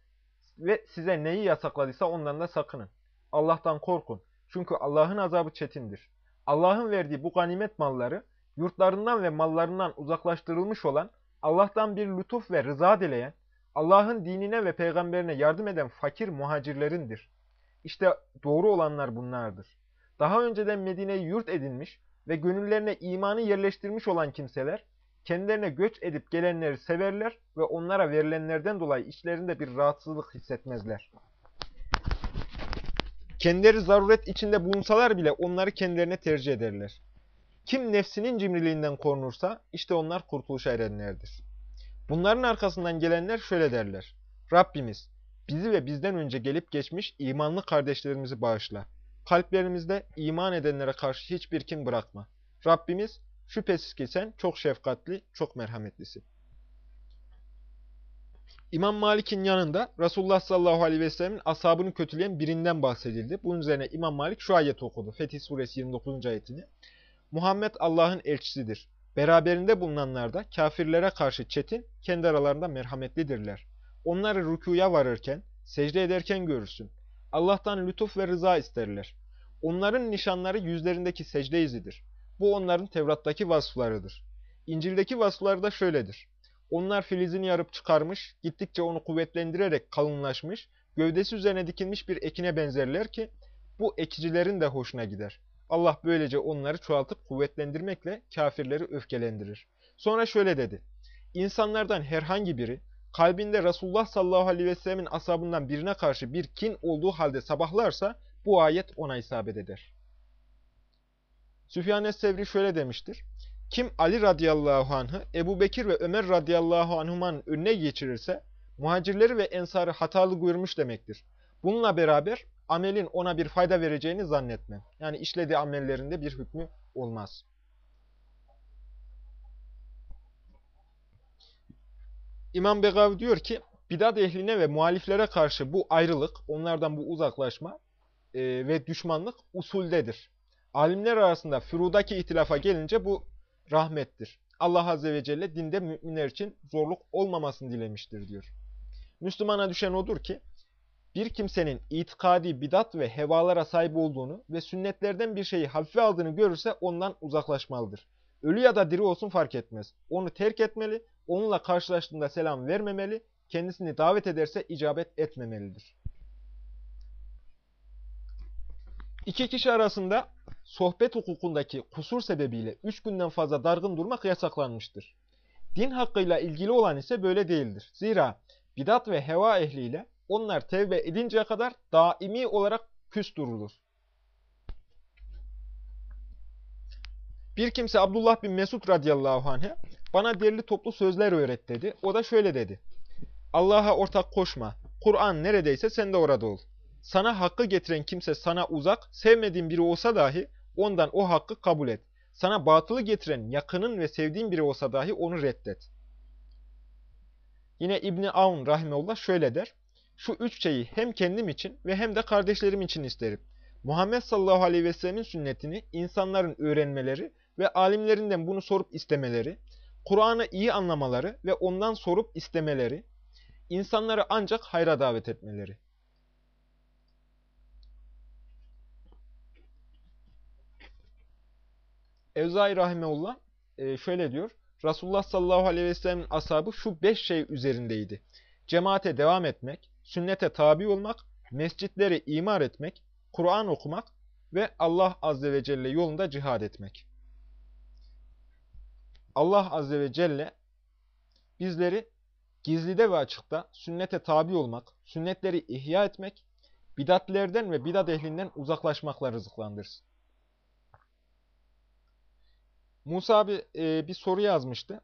Speaker 1: ve size neyi yasakladıysa ondan da sakının. Allah'tan korkun. Çünkü Allah'ın azabı çetindir. Allah'ın verdiği bu ganimet malları yurtlarından ve mallarından uzaklaştırılmış olan, Allah'tan bir lütuf ve rıza dileyen, Allah'ın dinine ve peygamberine yardım eden fakir muhacirlerindir. İşte doğru olanlar bunlardır. Daha önceden Medine'yi yurt edinmiş ve gönüllerine imanı yerleştirmiş olan kimseler, kendilerine göç edip gelenleri severler ve onlara verilenlerden dolayı içlerinde bir rahatsızlık hissetmezler. Kendileri zaruret içinde bulunsalar bile onları kendilerine tercih ederler. Kim nefsinin cimriliğinden korunursa işte onlar kurtuluşa erenlerdir. Bunların arkasından gelenler şöyle derler. Rabbimiz bizi ve bizden önce gelip geçmiş imanlı kardeşlerimizi bağışla. Kalplerimizde iman edenlere karşı hiçbir kim bırakma. Rabbimiz şüphesiz ki sen çok şefkatli, çok merhametlisin. İmam Malik'in yanında Resulullah sallallahu aleyhi ve sellemin ashabını kötüleyen birinden bahsedildi. Bunun üzerine İmam Malik şu ayet okudu. Fetih suresi 29. ayetini. Muhammed Allah'ın elçisidir. Beraberinde bulunanlar da kafirlere karşı çetin, kendi aralarında merhametlidirler. Onları rükuya varırken, secde ederken görürsün. Allah'tan lütuf ve rıza isterler. Onların nişanları yüzlerindeki secde izidir. Bu onların Tevrat'taki vasıflarıdır. İncil'deki vasıfları da şöyledir. Onlar filizini yarıp çıkarmış, gittikçe onu kuvvetlendirerek kalınlaşmış, gövdesi üzerine dikilmiş bir ekine benzerler ki, bu ekicilerin de hoşuna gider. Allah böylece onları çoğaltıp kuvvetlendirmekle kafirleri öfkelendirir. Sonra şöyle dedi. İnsanlardan herhangi biri, kalbinde Resulullah sallallahu aleyhi ve sellemin asabından birine karşı bir kin olduğu halde sabahlarsa, bu ayet ona isabet eder. Süfyan Es-Sevri şöyle demiştir. Kim Ali radıyallahu anh'ı Ebu Bekir ve Ömer radıyallahu anhumanın önüne geçirirse muhacirleri ve ensarı hatalı buyurmuş demektir. Bununla beraber amelin ona bir fayda vereceğini zannetmem. Yani işlediği amellerinde bir hükmü olmaz. İmam Begavi diyor ki, bidat ehline ve muhaliflere karşı bu ayrılık, onlardan bu uzaklaşma e, ve düşmanlık usuldedir. Alimler arasında fürudaki ihtilafa gelince bu rahmettir. Allah Azze ve Celle dinde müminler için zorluk olmamasını dilemiştir diyor. Müslümana düşen odur ki, bir kimsenin itikadi bidat ve hevalara sahip olduğunu ve sünnetlerden bir şeyi hafife aldığını görürse ondan uzaklaşmalıdır. Ölü ya da diri olsun fark etmez. Onu terk etmeli, onunla karşılaştığında selam vermemeli, kendisini davet ederse icabet etmemelidir. İki kişi arasında sohbet hukukundaki kusur sebebiyle üç günden fazla dargın durmak yasaklanmıştır. Din hakkıyla ilgili olan ise böyle değildir. Zira bidat ve heva ehliyle onlar tevbe edinceye kadar daimi olarak küs durulur. Bir kimse Abdullah bin Mesud radıyallahu anh'e bana derli toplu sözler öğret dedi. O da şöyle dedi. Allah'a ortak koşma. Kur'an neredeyse sen de orada ol. Sana hakkı getiren kimse sana uzak, sevmediğin biri olsa dahi ondan o hakkı kabul et. Sana batılı getiren yakının ve sevdiğin biri olsa dahi onu reddet. Yine İbni Avn rahimeullah şöyle der. Şu üç şeyi hem kendim için ve hem de kardeşlerim için isterim. Muhammed sallallahu aleyhi ve sellemin sünnetini insanların öğrenmeleri ve alimlerinden bunu sorup istemeleri, Kur'an'ı iyi anlamaları ve ondan sorup istemeleri, insanları ancak hayra davet etmeleri. Evzai Rahimeullah e, şöyle diyor. Resulullah sallallahu aleyhi ve sellem'in ashabı şu beş şey üzerindeydi. Cemaate devam etmek, sünnete tabi olmak, mescitleri imar etmek, Kur'an okumak ve Allah azze ve celle yolunda cihad etmek. Allah azze ve celle bizleri gizlide ve açıkta sünnete tabi olmak, sünnetleri ihya etmek, bidatlerden ve bidat ehlinden uzaklaşmakla rızıklandırsın. Musa abi e, bir soru yazmıştı.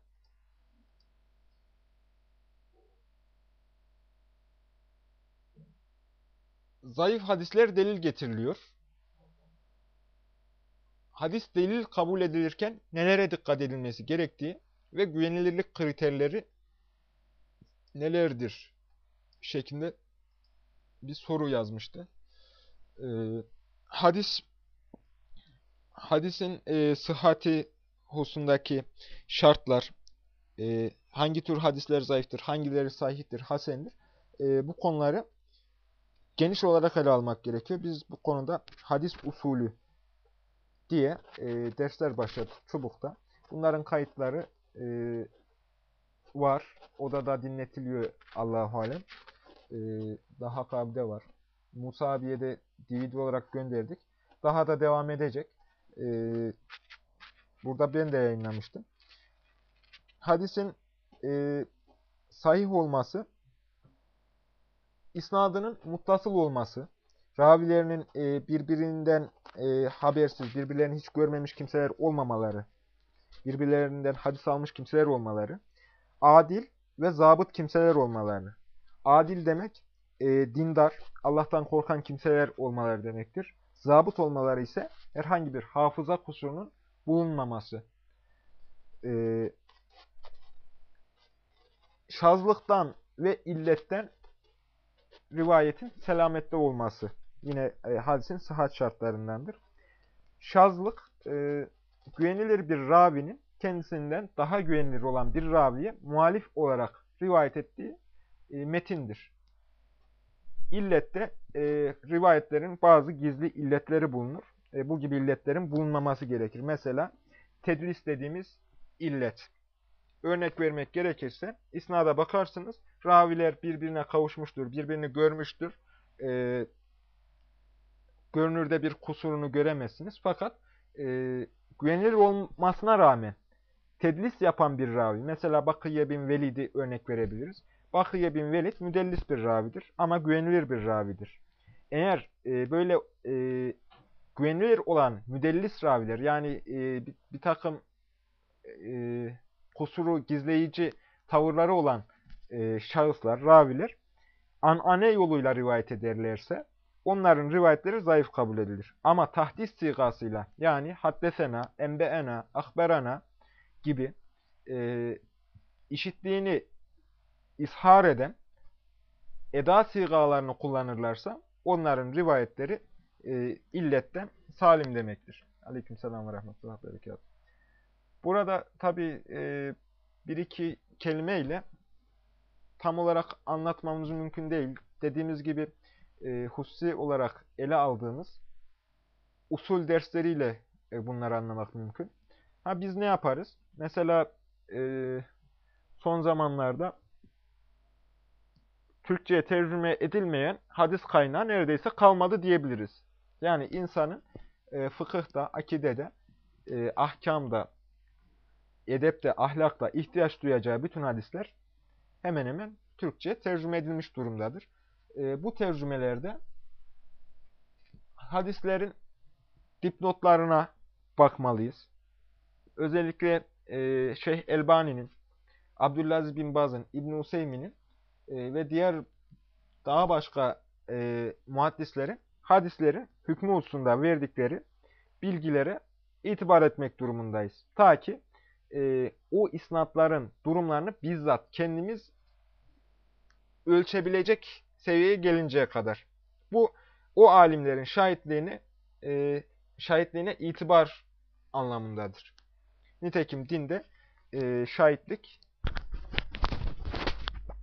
Speaker 1: Zayıf hadisler delil getiriliyor. Hadis delil kabul edilirken nelere dikkat edilmesi gerektiği ve güvenilirlik kriterleri nelerdir şeklinde bir soru yazmıştı. Ee, hadis hadisin e, sıhhati husundaki şartlar, e, hangi tür hadisler zayıftır, hangileri sahihtir, hasendir, e, bu konuları geniş olarak ele almak gerekiyor. Biz bu konuda hadis usulü diye e, dersler başladık Çubuk'ta. Bunların kayıtları e, var. Odada dinletiliyor Allahu Alem. E, daha kabide var. Musa abiye de DVD olarak gönderdik. Daha da devam edecek. E, Burada ben de yayınlamıştım. Hadisin e, sahih olması, isnadının muttasıl olması, ravilerinin e, birbirinden e, habersiz, birbirlerini hiç görmemiş kimseler olmamaları, birbirlerinden hadis almış kimseler olmaları, adil ve zabıt kimseler olmaları. Adil demek e, dindar, Allah'tan korkan kimseler olmaları demektir. Zabıt olmaları ise herhangi bir hafıza kusurunun bulunmaması. Ee, şazlıktan ve illetten rivayetin selamette olması. Yine e, hadisin sıhhat şartlarındandır. Şazlık, e, güvenilir bir ravinin kendisinden daha güvenilir olan bir raviye muhalif olarak rivayet ettiği e, metindir. İllette e, rivayetlerin bazı gizli illetleri bulunur e, bu gibi illetlerin bulunmaması gerekir. Mesela tedlis dediğimiz illet. Örnek vermek gerekirse isnada bakarsınız. Raviler birbirine kavuşmuştur, birbirini görmüştür. E, görünürde bir kusurunu göremezsiniz. Fakat e, güvenilir olmasına rağmen tedlis yapan bir ravi. Mesela Bakıye bin Velid'i örnek verebiliriz. Bakıye bin Velid müdellis bir ravidir ama güvenilir bir ravidir. Eğer e, böyle e, güvenilir olan müdellis raviler yani e, bir, bir takım e, kusuru gizleyici tavırları olan e, şahıslar, raviler anane yoluyla rivayet ederlerse onların rivayetleri zayıf kabul edilir. Ama tahdis sigasıyla yani haddesena, enbeena, akberana gibi e, işittiğini ishar eden eda sigalarını kullanırlarsa onların rivayetleri e, illetten salim demektir. Aleykümselam ve rahmetullah berekat. Burada tabi e, bir iki kelimeyle tam olarak anlatmamız mümkün değil. Dediğimiz gibi e, hususi olarak ele aldığımız usul dersleriyle e, bunları anlamak mümkün. Ha biz ne yaparız? Mesela e, son zamanlarda Türkçe'ye tercüme edilmeyen hadis kaynağı neredeyse kalmadı diyebiliriz. Yani insanın e, fıkıhta, akidede, e, ahkamda, edepte, ahlakta ihtiyaç duyacağı bütün hadisler hemen hemen Türkçe tercüme edilmiş durumdadır. E, bu tercümelerde hadislerin dipnotlarına bakmalıyız. Özellikle e, Şeyh Elbani'nin, Abdülaziz bin Baz'ın, İbn-i Useymi'nin e, ve diğer daha başka e, muhaddislerin hadislerin hükmü hususunda verdikleri bilgilere itibar etmek durumundayız. Ta ki e, o isnatların durumlarını bizzat kendimiz ölçebilecek seviyeye gelinceye kadar. Bu o alimlerin şahitliğini e, şahitliğine itibar anlamındadır. Nitekim dinde e, şahitlik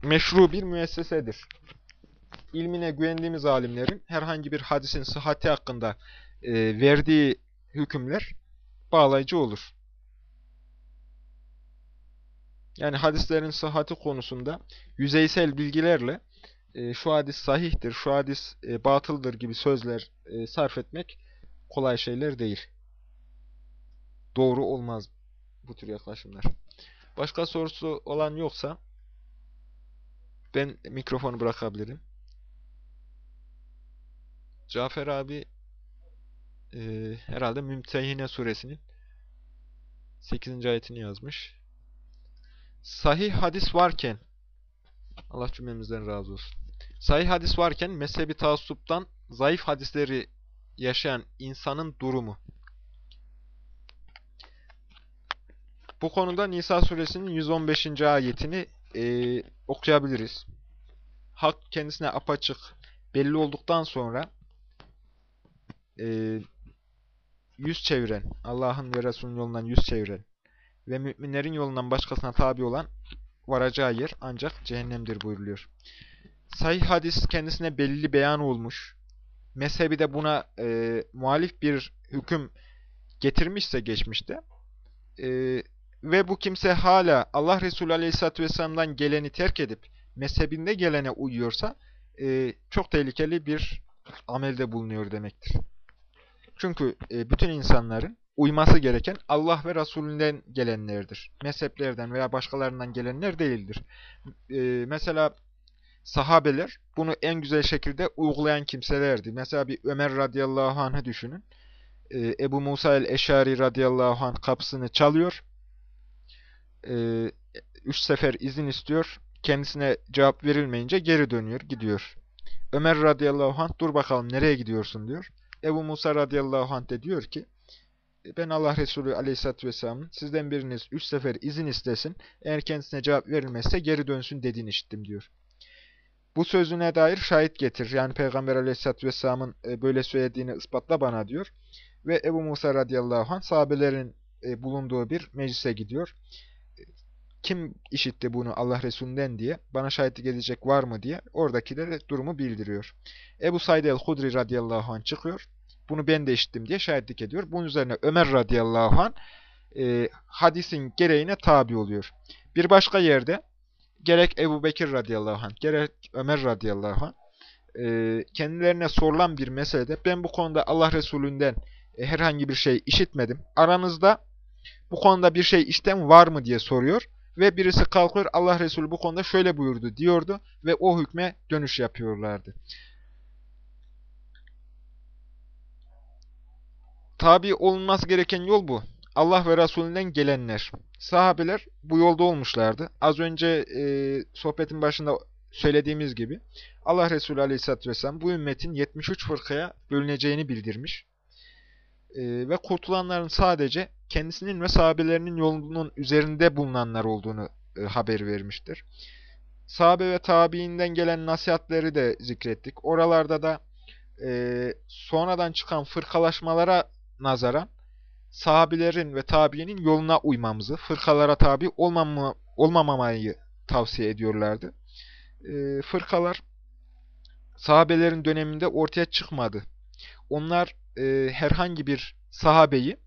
Speaker 1: meşru bir müessesedir. İlmine güvendiğimiz alimlerin herhangi bir hadisin sıhhati hakkında e, verdiği hükümler bağlayıcı olur. Yani hadislerin sıhhati konusunda yüzeysel bilgilerle e, şu hadis sahihtir, şu hadis e, batıldır gibi sözler e, sarf etmek kolay şeyler değil. Doğru olmaz bu tür yaklaşımlar. Başka sorusu olan yoksa ben mikrofonu bırakabilirim. Cafer abi e, herhalde Mümtehine suresinin 8. ayetini yazmış. Sahih hadis varken Allah cümlemizden razı olsun. Sahih hadis varken mezhebi taassuptan zayıf hadisleri yaşayan insanın durumu. Bu konuda Nisa suresinin 115. ayetini e, okuyabiliriz. Hak kendisine apaçık belli olduktan sonra e, yüz çeviren, Allah'ın ve Resulünün yolundan yüz çeviren ve müminlerin yolundan başkasına tabi olan varacağı yer ancak cehennemdir buyuruluyor. Sahih hadis kendisine belli beyan olmuş, mezhebi de buna e, muhalif bir hüküm getirmişse geçmişte e, ve bu kimse hala Allah Resulü Aleyhisselatü Vesselam'dan geleni terk edip mezhebinde gelene uyuyorsa e, çok tehlikeli bir amelde bulunuyor demektir. Çünkü e, bütün insanların uyması gereken Allah ve Resulünden gelenlerdir. Mezheplerden veya başkalarından gelenler değildir. E, mesela sahabeler bunu en güzel şekilde uygulayan kimselerdi. Mesela bir Ömer radıyallahu anh'ı düşünün. E, Ebu Musa el-Eşari radıyallahu anh kapısını çalıyor. Üç sefer izin istiyor. Kendisine cevap verilmeyince geri dönüyor, gidiyor. Ömer radıyallahu anh dur bakalım nereye gidiyorsun diyor. Ebu Musa radıyallahu anh de diyor ki ben Allah Resulü aleyhissalatü vesselamın sizden biriniz üç sefer izin istesin, eğer kendisine cevap verilmezse geri dönsün dediğini işittim diyor. Bu sözüne dair şahit getir. Yani Peygamber aleyhissalatü vesselamın e, böyle söylediğini ispatla bana diyor. Ve Ebu Musa radıyallahu anh sahabelerin e, bulunduğu bir meclise gidiyor. Kim işitti bunu Allah Resulünden diye, bana şahitlik edecek var mı diye oradakilere durumu bildiriyor. Ebu Said el-Hudri radıyallahu anh çıkıyor. Bunu ben de işittim diye şahitlik ediyor. Bunun üzerine Ömer radıyallahu anh e, hadisin gereğine tabi oluyor. Bir başka yerde gerek Ebu Bekir radıyallahu anh, gerek Ömer radıyallahu anh e, kendilerine sorulan bir meselede ben bu konuda Allah Resulünden e, herhangi bir şey işitmedim. Aranızda bu konuda bir şey işten var mı diye soruyor. Ve birisi kalkıyor Allah Resulü bu konuda şöyle buyurdu diyordu ve o hükme dönüş yapıyorlardı. Tabi olunması gereken yol bu. Allah ve Resulünden gelenler. Sahabeler bu yolda olmuşlardı. Az önce e, sohbetin başında söylediğimiz gibi Allah Resulü Aleyhisselatü Vesselam bu ümmetin 73 fırkaya bölüneceğini bildirmiş. E, ve kurtulanların sadece kendisinin ve sahabelerinin yolunun üzerinde bulunanlar olduğunu e, haber vermiştir. Sahabe ve tabiinden gelen nasihatleri de zikrettik. Oralarda da e, sonradan çıkan fırkalaşmalara nazaran sahabilerin ve tabiinin yoluna uymamızı, fırkalara tabi olmamı, olmamamayı tavsiye ediyorlardı. E, fırkalar sahabelerin döneminde ortaya çıkmadı. Onlar e, herhangi bir sahabeyi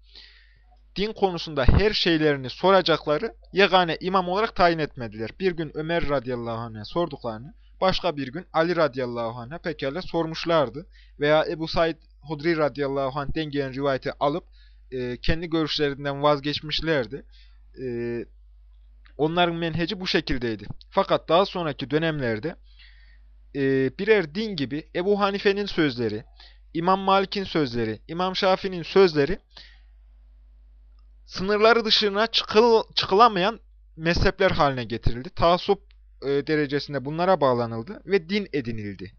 Speaker 1: din konusunda her şeylerini soracakları yegane imam olarak tayin etmediler. Bir gün Ömer radıyallahu anh'a sorduklarını, başka bir gün Ali radıyallahu anh'a pekala sormuşlardı. Veya Ebu Said Hudri radıyallahu anh'den gelen rivayeti alıp e, kendi görüşlerinden vazgeçmişlerdi. E, onların menheci bu şekildeydi. Fakat daha sonraki dönemlerde e, birer din gibi Ebu Hanife'nin sözleri, İmam Malik'in sözleri, İmam Şafii'nin sözleri sınırları dışına çıkıl, çıkılamayan mezhepler haline getirildi. Taassup e, derecesinde bunlara bağlanıldı ve din edinildi.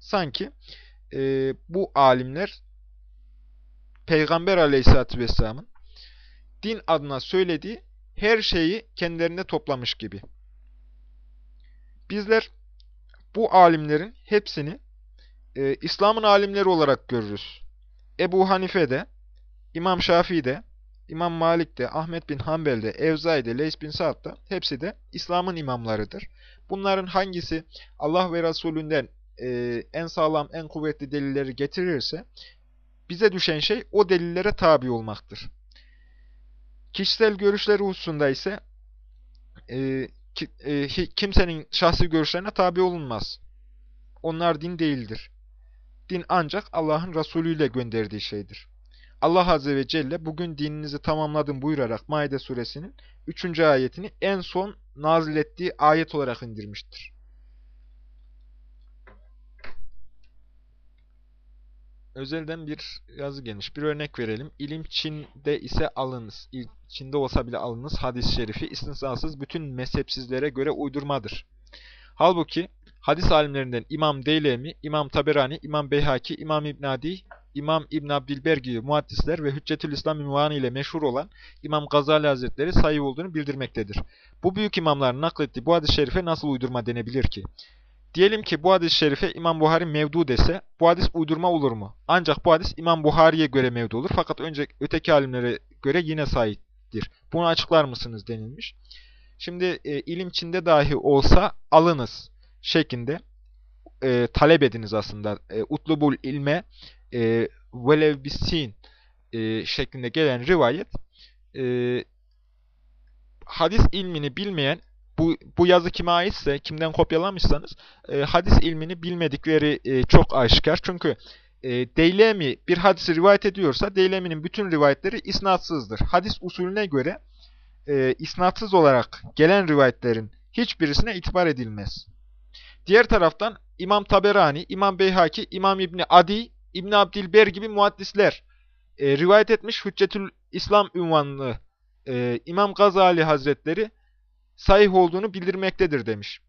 Speaker 1: Sanki e, bu alimler Peygamber aleyhissalatü vesselamın din adına söylediği her şeyi kendilerine toplamış gibi. Bizler bu alimlerin hepsini e, İslam'ın alimleri olarak görürüz. Ebu Hanife de, İmam Şafii de, İmam Malik de, Ahmet bin Hanbel de, Evzai de, Leys bin Sa'd da hepsi de İslam'ın imamlarıdır. Bunların hangisi Allah ve Resulünden e, en sağlam, en kuvvetli delilleri getirirse bize düşen şey o delillere tabi olmaktır. Kişisel görüşleri hususunda ise e, ki, e, kimsenin şahsi görüşlerine tabi olunmaz. Onlar din değildir. Din ancak Allah'ın Resulü ile gönderdiği şeydir. Allah Azze ve Celle bugün dininizi tamamladım buyurarak Maide suresinin 3. ayetini en son nazil ettiği ayet olarak indirmiştir. Özelden bir yazı gelmiş. Bir örnek verelim. İlim Çin'de ise alınız. Çin'de olsa bile alınız. Hadis-i şerifi istisnasız bütün mezhepsizlere göre uydurmadır. Halbuki hadis alimlerinden İmam Deylemi, İmam Taberani, İmam Beyhaki, İmam İbn Adi, İmam İbn Abdilber gibi muhaddisler ve Hüccetül İslam ünvanı ile meşhur olan İmam Gazali Hazretleri sayı olduğunu bildirmektedir. Bu büyük imamların naklettiği bu hadis-i şerife nasıl uydurma denebilir ki? Diyelim ki bu hadis-i şerife İmam Buhari mevdu dese, bu hadis uydurma olur mu? Ancak bu hadis İmam Buhari'ye göre mevdu olur. Fakat önce öteki alimlere göre yine sahiptir. Bunu açıklar mısınız denilmiş. Şimdi e, ilim Çin'de dahi olsa alınız şeklinde e, talep ediniz aslında. E, utlubul ilme e, velev bisin e, şeklinde gelen rivayet e, hadis ilmini bilmeyen bu, bu yazı kime aitse, kimden kopyalamışsanız e, hadis ilmini bilmedikleri e, çok aşikar. Çünkü e, Deylemi bir hadisi rivayet ediyorsa Deylemi'nin bütün rivayetleri isnatsızdır. Hadis usulüne göre e, isnatsız olarak gelen rivayetlerin hiçbirisine itibar edilmez. Diğer taraftan İmam Taberani, İmam Beyhaki, İmam İbni Adi, İbni Abdilber gibi muhaddisler e, rivayet etmiş Hüccetül İslam ünvanlı e, İmam Gazali Hazretleri sahih olduğunu bildirmektedir demiş.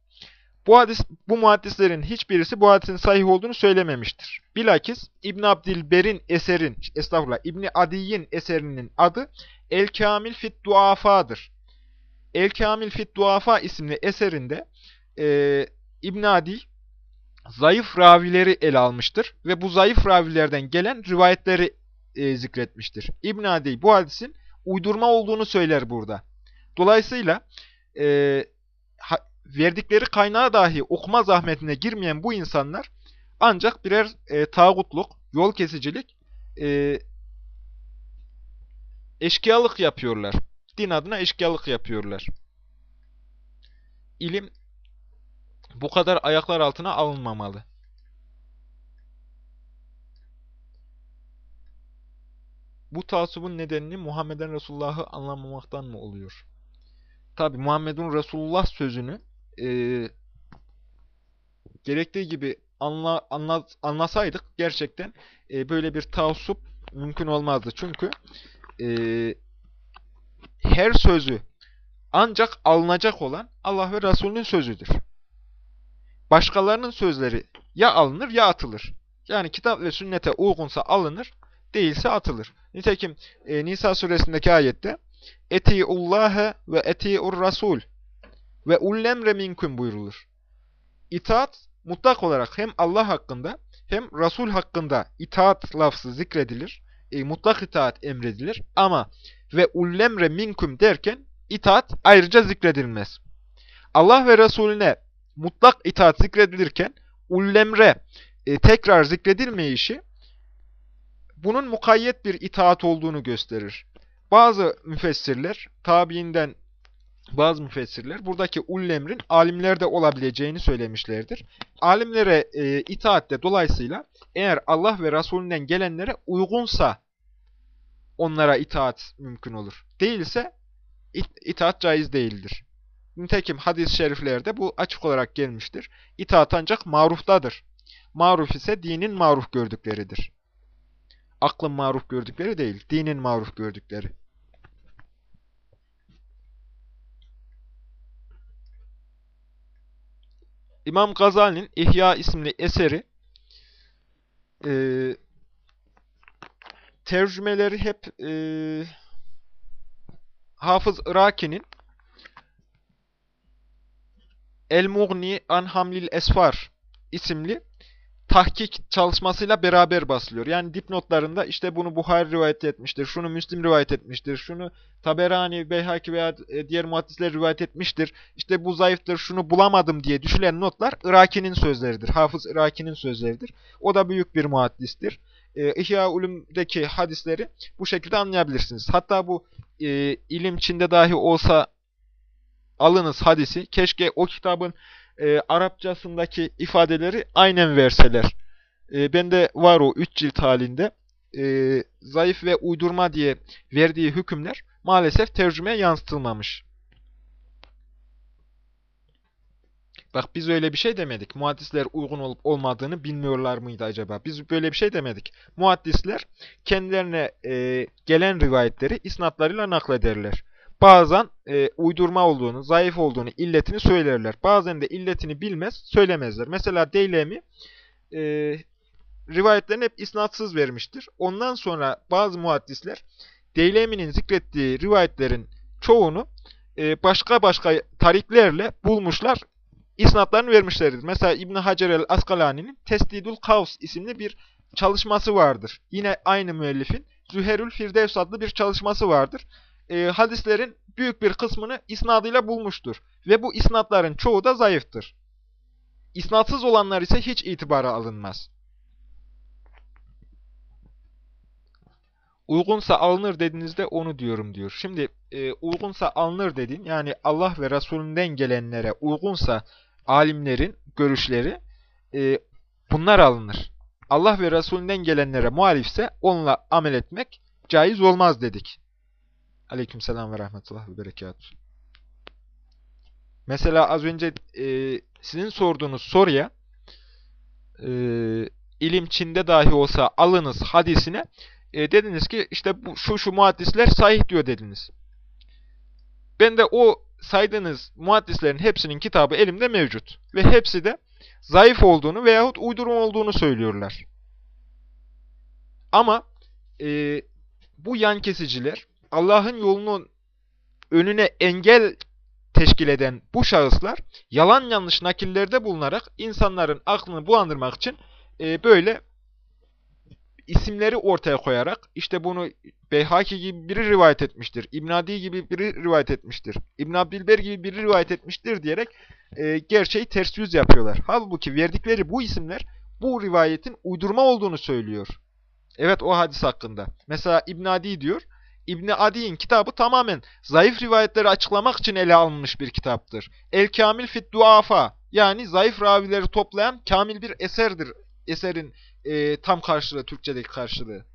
Speaker 1: Bu hadis, bu muhaddislerin hiçbirisi bu hadisin sahih olduğunu söylememiştir. Bilakis İbn Abdilber'in eserin, estağfurullah, İbn Adi'nin eserinin adı El Kamil Fit Duafa'dır. El Kamil Fit Duafa isimli eserinde e, İbn Adi zayıf ravileri ele almıştır ve bu zayıf ravilerden gelen rivayetleri e, zikretmiştir. İbn Adi bu hadisin uydurma olduğunu söyler burada. Dolayısıyla e, ha, verdikleri kaynağı dahi okuma zahmetine girmeyen bu insanlar ancak birer e, tağutluk, yol kesicilik, e, eşkıyalık yapıyorlar. Din adına eşkıyalık yapıyorlar. İlim bu kadar ayaklar altına alınmamalı. Bu tasubun nedenini Muhammeden Resulullah'ı anlamamaktan mı oluyor? Tabi Muhammedun Resulullah sözünü e, gerektiği gibi anla, anla, anlasaydık gerçekten e, böyle bir tavsup mümkün olmazdı. Çünkü e, her sözü ancak alınacak olan Allah ve Resulünün sözüdür. Başkalarının sözleri ya alınır ya atılır. Yani kitap ve sünnete uygunsa alınır, değilse atılır. Nitekim e, Nisa suresindeki ayette Eti'ullâhe ve eti'ur rasul ve ullemre minkum buyurulur. İtaat mutlak olarak hem Allah hakkında hem Resul hakkında itaat lafzı zikredilir. E, mutlak itaat emredilir ama ve ullemre minkum derken itaat ayrıca zikredilmez. Allah ve Resulüne mutlak itaat zikredilirken ullemre e, tekrar zikredilmeyişi bunun mukayyet bir itaat olduğunu gösterir. Bazı müfessirler tabiinden bazı müfessirler buradaki ul emrin alimlerde olabileceğini söylemişlerdir. Alimlere e, itaatte dolayısıyla eğer Allah ve Resulünden gelenlere uygunsa onlara itaat mümkün olur. Değilse it itaat caiz değildir. Nitekim hadis-i şeriflerde bu açık olarak gelmiştir. İtaat ancak maruftadır. Maruf ise dinin maruf gördükleridir. Aklın maruf gördükleri değil, dinin maruf gördükleri. İmam Gazali'nin İhya isimli eseri e, tercümeleri hep e, Hafız Iraki'nin El-Mughni an Hamlil Esfar isimli tahkik çalışmasıyla beraber basılıyor. Yani dipnotlarında işte bunu Buhari rivayet etmiştir, şunu Müslim rivayet etmiştir, şunu Taberani, Beyhaki veya e, diğer muhaddisler rivayet etmiştir. İşte bu zayıftır, şunu bulamadım diye düşülen notlar Iraki'nin sözleridir. Hafız Iraki'nin sözleridir. O da büyük bir muhaddistir. E, İhya Ulum'daki hadisleri bu şekilde anlayabilirsiniz. Hatta bu e, ilim Çin'de dahi olsa alınız hadisi. Keşke o kitabın e, Arapçasındaki ifadeleri aynen verseler. E, bende var o üç cilt halinde. E, zayıf ve uydurma diye verdiği hükümler maalesef tercümeye yansıtılmamış. Bak biz öyle bir şey demedik. Muhaddisler uygun olup olmadığını bilmiyorlar mıydı acaba? Biz böyle bir şey demedik. Muhaddisler kendilerine e, gelen rivayetleri isnatlarıyla naklederler. Bazen e, uydurma olduğunu, zayıf olduğunu, illetini söylerler. Bazen de illetini bilmez, söylemezler. Mesela Deylemi e, rivayetlerini hep isnatsız vermiştir. Ondan sonra bazı muhaddisler Deylemi'nin zikrettiği rivayetlerin çoğunu e, başka başka tariklerle bulmuşlar, isnatlarını vermişlerdir. Mesela İbn Hacer el-Askalani'nin Testidul Kavs isimli bir çalışması vardır. Yine aynı müellifin Züherül Firdevs adlı bir çalışması vardır e, hadislerin büyük bir kısmını isnadıyla bulmuştur. Ve bu isnatların çoğu da zayıftır. İsnatsız olanlar ise hiç itibara alınmaz. Uygunsa alınır dediğinizde onu diyorum diyor. Şimdi e, uygunsa alınır dedin yani Allah ve Resulünden gelenlere uygunsa alimlerin görüşleri e, bunlar alınır. Allah ve Resulünden gelenlere muhalifse onunla amel etmek caiz olmaz dedik. Aleykümselam ve rahmetullah ve berekatuhu. Mesela az önce e, sizin sorduğunuz soruya e, ilim Çin'de dahi olsa alınız hadisine e, dediniz ki işte bu, şu şu muhaddisler sahih diyor dediniz. Ben de o saydığınız muhaddislerin hepsinin kitabı elimde mevcut. Ve hepsi de zayıf olduğunu veyahut uydurma olduğunu söylüyorlar. Ama e, bu yan kesiciler Allah'ın yolunun önüne engel teşkil eden bu şahıslar yalan yanlış nakillerde bulunarak insanların aklını bulandırmak için e, böyle isimleri ortaya koyarak işte bunu Beyhaki gibi biri rivayet etmiştir, İbn Adi gibi biri rivayet etmiştir, İbn Abdilber gibi biri rivayet etmiştir diyerek e, gerçeği ters yüz yapıyorlar. Halbuki verdikleri bu isimler bu rivayetin uydurma olduğunu söylüyor. Evet o hadis hakkında. Mesela İbn Adi diyor, İbni Adi'nin kitabı tamamen zayıf rivayetleri açıklamak için ele alınmış bir kitaptır. El Kamil Fit Duafa yani zayıf ravileri toplayan kamil bir eserdir. Eserin e, tam karşılığı, Türkçedeki karşılığı.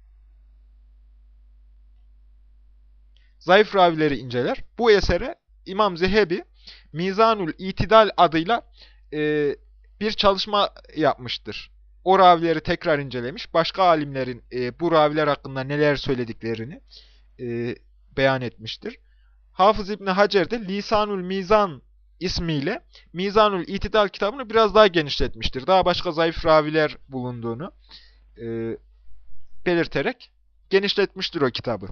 Speaker 1: Zayıf ravileri inceler. Bu esere İmam Zehebi Mizanul İtidal adıyla e, bir çalışma yapmıştır. O ravileri tekrar incelemiş. Başka alimlerin e, bu raviler hakkında neler söylediklerini e, beyan etmiştir. Hafız İbni Hacer de Lisanul Mizan ismiyle Mizanul İtidal kitabını biraz daha genişletmiştir. Daha başka zayıf raviler bulunduğunu e, belirterek genişletmiştir o kitabı.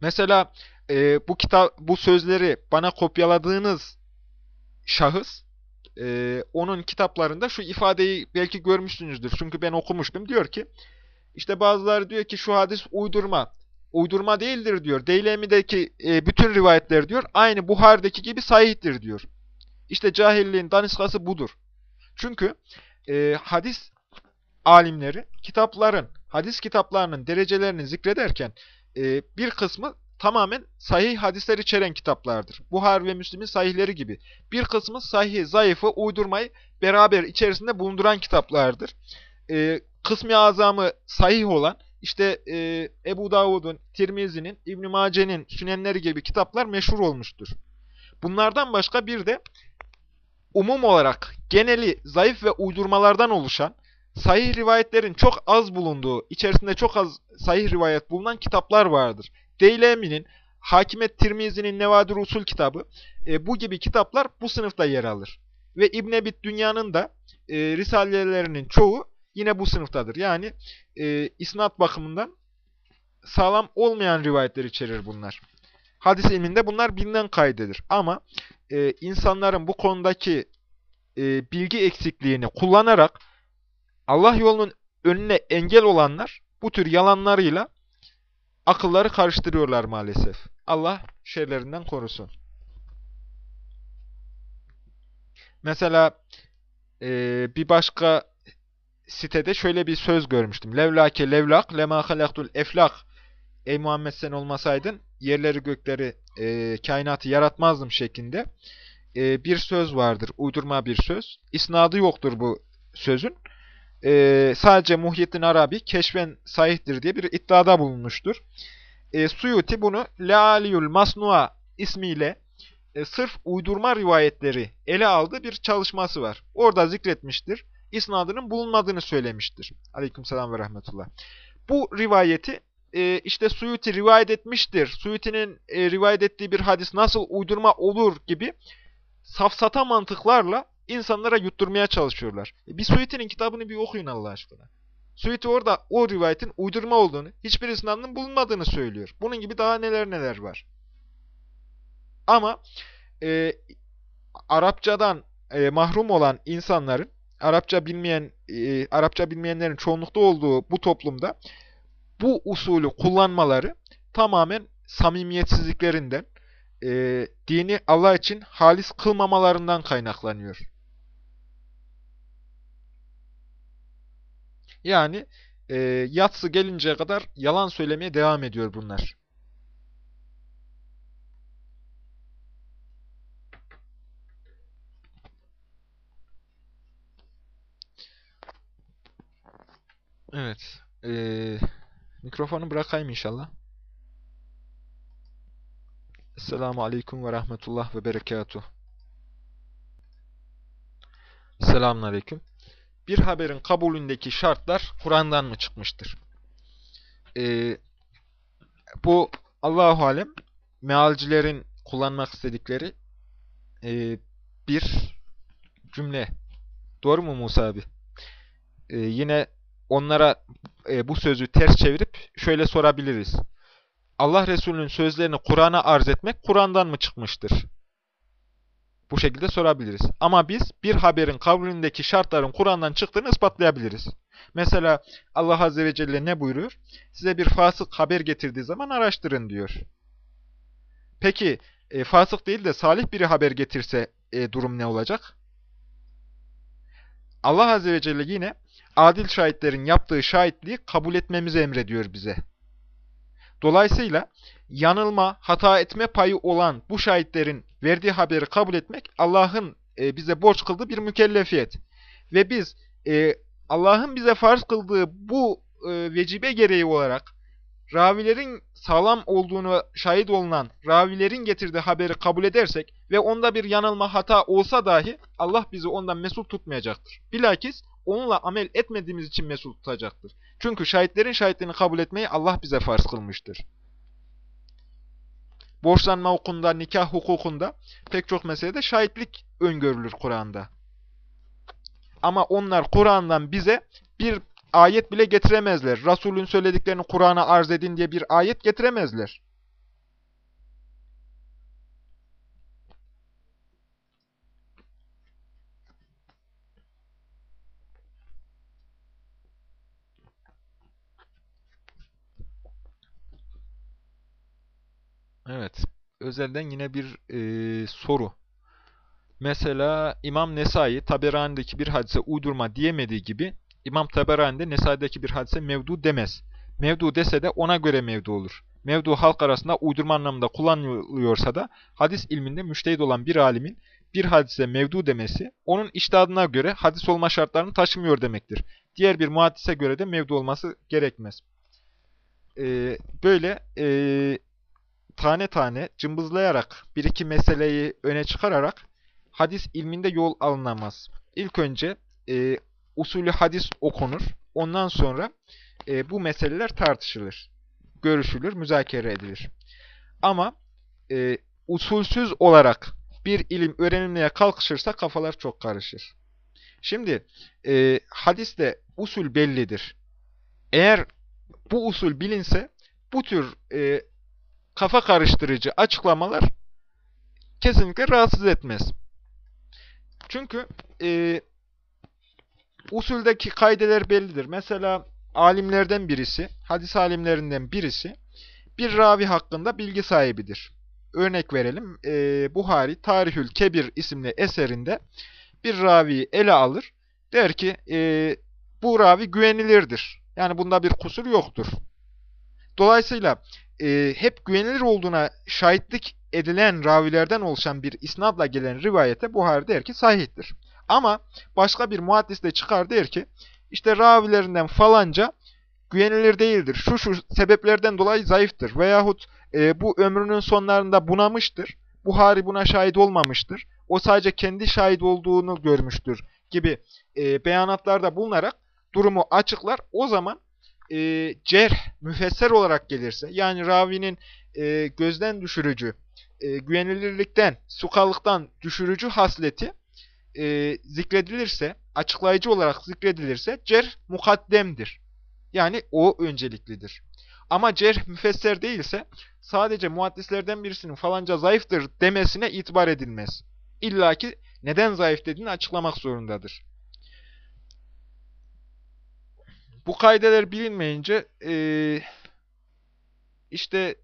Speaker 1: Mesela e, bu kitap bu sözleri bana kopyaladığınız şahıs e, onun kitaplarında şu ifadeyi belki görmüşsünüzdür. Çünkü ben okumuştum. Diyor ki işte bazıları diyor ki şu hadis uydurma. Uydurma değildir diyor. Deylemi'deki e, bütün rivayetler diyor aynı Buhar'daki gibi sahihtir diyor. İşte cahilliğin daniskası budur. Çünkü e, hadis alimleri kitapların, hadis kitaplarının derecelerini zikrederken e, bir kısmı tamamen sahih hadisler içeren kitaplardır. Buhar ve Müslim'in sahihleri gibi. Bir kısmı sahih, zayıfı, uydurmayı beraber içerisinde bulunduran kitaplardır. E, kısmi azamı sahih olan, işte e, Ebu Davud'un, Tirmizi'nin, İbn-i Mace'nin sünenleri gibi kitaplar meşhur olmuştur. Bunlardan başka bir de umum olarak geneli zayıf ve uydurmalardan oluşan, sahih rivayetlerin çok az bulunduğu, içerisinde çok az sahih rivayet bulunan kitaplar vardır. Deylemi'nin, Hakimet Tirmizi'nin Nevadir Usul kitabı, e, bu gibi kitaplar bu sınıfta yer alır. Ve İbn Ebit Dünya'nın da e, risalelerinin çoğu yine bu sınıftadır. Yani e, isnat bakımından sağlam olmayan rivayetler içerir bunlar. Hadis ilminde bunlar bilinen kaydedir. Ama e, insanların bu konudaki e, bilgi eksikliğini kullanarak Allah yolunun önüne engel olanlar bu tür yalanlarıyla akılları karıştırıyorlar maalesef. Allah şerlerinden korusun. Mesela e, bir başka sitede şöyle bir söz görmüştüm. Levlake levlak lema halaktul eflak. Ey Muhammed sen olmasaydın yerleri gökleri e, kainatı yaratmazdım şeklinde e, bir söz vardır. Uydurma bir söz. İsnadı yoktur bu sözün. E, sadece Muhyiddin Arabi keşfen sahihtir diye bir iddiada bulunmuştur. E, Suyuti bunu Lealiyul Masnua ismiyle e, sırf uydurma rivayetleri ele aldığı bir çalışması var. Orada zikretmiştir. İsnadının bulunmadığını söylemiştir. Aleykümselam ve rahmetullah. Bu rivayeti e, işte Suyuti rivayet etmiştir. Suyuti'nin e, rivayet ettiği bir hadis nasıl uydurma olur gibi safsata mantıklarla insanlara yutturmaya çalışıyorlar. E, bir Suyuti'nin kitabını bir okuyun Allah aşkına. Suyuti orada o rivayetin uydurma olduğunu, hiçbir isnadının bulunmadığını söylüyor. Bunun gibi daha neler neler var. Ama e, Arapçadan e, mahrum olan insanların, Arapça bilmeyen, e, Arapça bilmeyenlerin çoğunlukta olduğu bu toplumda bu usulü kullanmaları tamamen samimiyetsizliklerinden, e, dini Allah için halis kılmamalarından kaynaklanıyor. Yani e, yatsı gelinceye kadar yalan söylemeye devam ediyor bunlar. Evet. Ee, mikrofonu bırakayım inşallah. Esselamu Aleyküm ve Rahmetullah ve Berekatuh. Selamun Aleyküm. Bir haberin kabulündeki şartlar Kur'an'dan mı çıkmıştır? Ee, bu Allahu Alem mealcilerin kullanmak istedikleri e, bir cümle. Doğru mu Musa abi? Ee, yine onlara e, bu sözü ters çevirip şöyle sorabiliriz. Allah Resulü'nün sözlerini Kur'an'a arz etmek Kur'an'dan mı çıkmıştır? Bu şekilde sorabiliriz. Ama biz bir haberin kavlindeki şartların Kur'an'dan çıktığını ispatlayabiliriz. Mesela Allah Azze ve Celle ne buyuruyor? Size bir fasık haber getirdiği zaman araştırın diyor. Peki e, fasık değil de salih biri haber getirse e, durum ne olacak? Allah Azze ve Celle yine adil şahitlerin yaptığı şahitliği kabul etmemizi emrediyor bize. Dolayısıyla yanılma, hata etme payı olan bu şahitlerin verdiği haberi kabul etmek Allah'ın e, bize borç kıldığı bir mükellefiyet. Ve biz e, Allah'ın bize farz kıldığı bu e, vecibe gereği olarak ravilerin sağlam olduğunu şahit olunan ravilerin getirdiği haberi kabul edersek ve onda bir yanılma hata olsa dahi Allah bizi ondan mesul tutmayacaktır. Bilakis onunla amel etmediğimiz için mesul tutacaktır. Çünkü şahitlerin şahitliğini kabul etmeyi Allah bize farz kılmıştır. Borçlanma hukukunda, nikah hukukunda pek çok meselede şahitlik öngörülür Kur'an'da. Ama onlar Kur'an'dan bize bir ayet bile getiremezler. Resulün söylediklerini Kur'an'a arz edin diye bir ayet getiremezler. Evet. Özelden yine bir e, soru. Mesela İmam Nesai Taberani'deki bir hadise uydurma diyemediği gibi İmam Taberani'de Nesai'deki bir hadise mevdu demez. Mevdu dese de ona göre mevdu olur. mevdu halk arasında uydurma anlamında kullanılıyorsa da hadis ilminde müştehid olan bir alimin bir hadise mevdu demesi, onun iştihadına göre hadis olma şartlarını taşımıyor demektir. Diğer bir muhaddise göre de mevdu olması gerekmez. Ee, böyle e, tane tane cımbızlayarak bir iki meseleyi öne çıkararak hadis ilminde yol alınamaz. İlk önce e, usulü hadis okunur. Ondan sonra e, bu meseleler tartışılır, görüşülür, müzakere edilir. Ama e, usulsüz olarak bir ilim öğrenilmeye kalkışırsa kafalar çok karışır. Şimdi e, hadiste usul bellidir. Eğer bu usul bilinse bu tür e, kafa karıştırıcı açıklamalar kesinlikle rahatsız etmez. Çünkü e, usuldeki kaideler bellidir. Mesela alimlerden birisi, hadis alimlerinden birisi bir ravi hakkında bilgi sahibidir. Örnek verelim, e, Buhari Tarihül Kebir isimli eserinde bir raviyi ele alır. Der ki, e, bu ravi güvenilirdir. Yani bunda bir kusur yoktur. Dolayısıyla e, hep güvenilir olduğuna şahitlik edilen ravilerden oluşan bir isnadla gelen rivayete Buhari der ki sahihtir. Ama başka bir muhaddis de çıkar der ki işte ravilerinden falanca güvenilir değildir. Şu şu sebeplerden dolayı zayıftır. Veyahut e, bu ömrünün sonlarında bunamıştır. Buhari buna şahit olmamıştır. O sadece kendi şahit olduğunu görmüştür gibi e, beyanatlarda bulunarak durumu açıklar. O zaman e, cerh müfesser olarak gelirse yani ravinin e, gözden düşürücü, e, güvenilirlikten, sukallıktan düşürücü hasleti e, zikredilirse, açıklayıcı olarak zikredilirse cerh mukaddemdir. Yani o önceliklidir. Ama cerh müfesser değilse sadece muhaddislerden birisinin falanca zayıftır demesine itibar edilmez. İlla ki neden zayıf dediğini açıklamak zorundadır. Bu kaideler bilinmeyince e, işte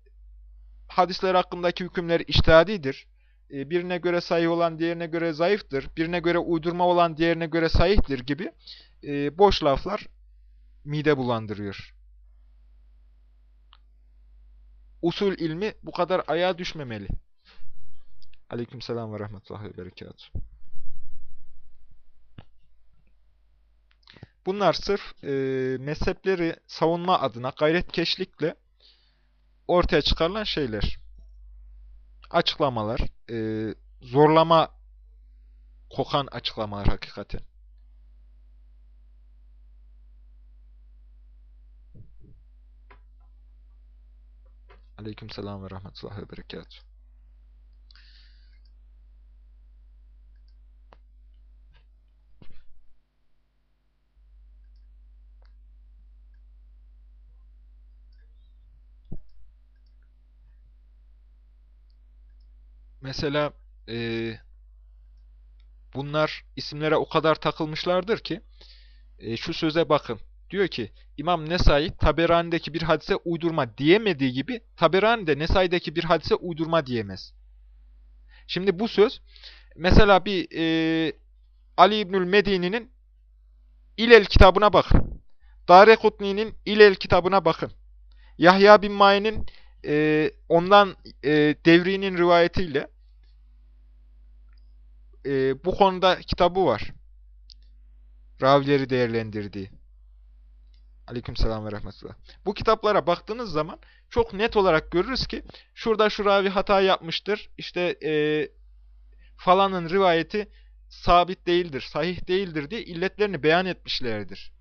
Speaker 1: hadisler hakkındaki hükümler iştihadidir. E, birine göre sahih olan diğerine göre zayıftır. Birine göre uydurma olan diğerine göre sahihtir gibi e, boş laflar mide bulandırıyor. Usul ilmi bu kadar ayağa düşmemeli. Aleykümselam ve rahmetullahi ve berekatuhu. Bunlar sırf e, mezhepleri savunma adına gayretkeşlikle ortaya çıkarılan şeyler. Açıklamalar, e, zorlama kokan açıklamalar hakikaten. Aleykümselam ve rahmetullahi ve berekatuhu. Mesela e, bunlar isimlere o kadar takılmışlardır ki e, şu söze bakın. Diyor ki İmam Nesai Taberani'deki bir hadise uydurma diyemediği gibi Taberani de Nesai'deki bir hadise uydurma diyemez. Şimdi bu söz mesela bir e, Ali İbnül Medini'nin İlel kitabına bakın. Darekutni'nin İlel kitabına bakın. Yahya bin Ma'in'in e, ondan e, devrinin rivayetiyle e, bu konuda kitabı var. Ravileri değerlendirdiği. Aleykümselam ve rahmetullah. Bu kitaplara baktığınız zaman çok net olarak görürüz ki şurada şu ravi hata yapmıştır. İşte e, falanın rivayeti sabit değildir, sahih değildir diye illetlerini beyan etmişlerdir.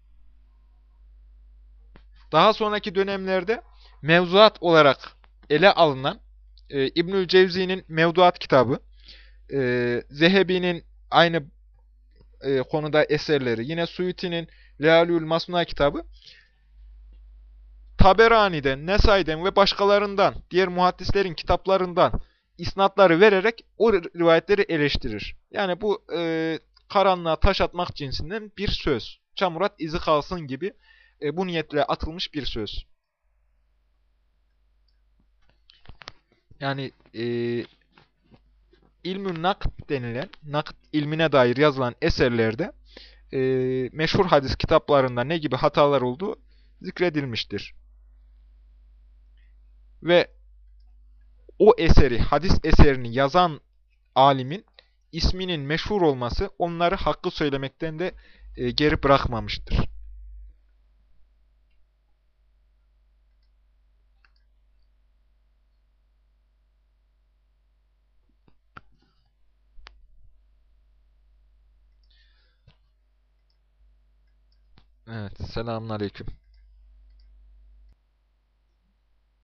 Speaker 1: Daha sonraki dönemlerde mevzuat olarak ele alınan e, İbnül Cevzi'nin Mevduat kitabı, e, Zehebi'nin aynı e, konuda eserleri, yine Suyuti'nin Lealül Masnua kitabı, Taberani'den, Nesai'den ve başkalarından, diğer muhaddislerin kitaplarından isnatları vererek o rivayetleri eleştirir. Yani bu e, karanlığa taş atmak cinsinden bir söz. Çamurat izi kalsın gibi e, bu niyetle atılmış bir söz. Yani e, ilmün nakd denilen, nakd ilmine dair yazılan eserlerde e, meşhur hadis kitaplarında ne gibi hatalar olduğu zikredilmiştir. ve o eseri, hadis eserini yazan alimin isminin meşhur olması onları hakkı söylemekten de e, geri bırakmamıştır. Evet, selamünaleyküm.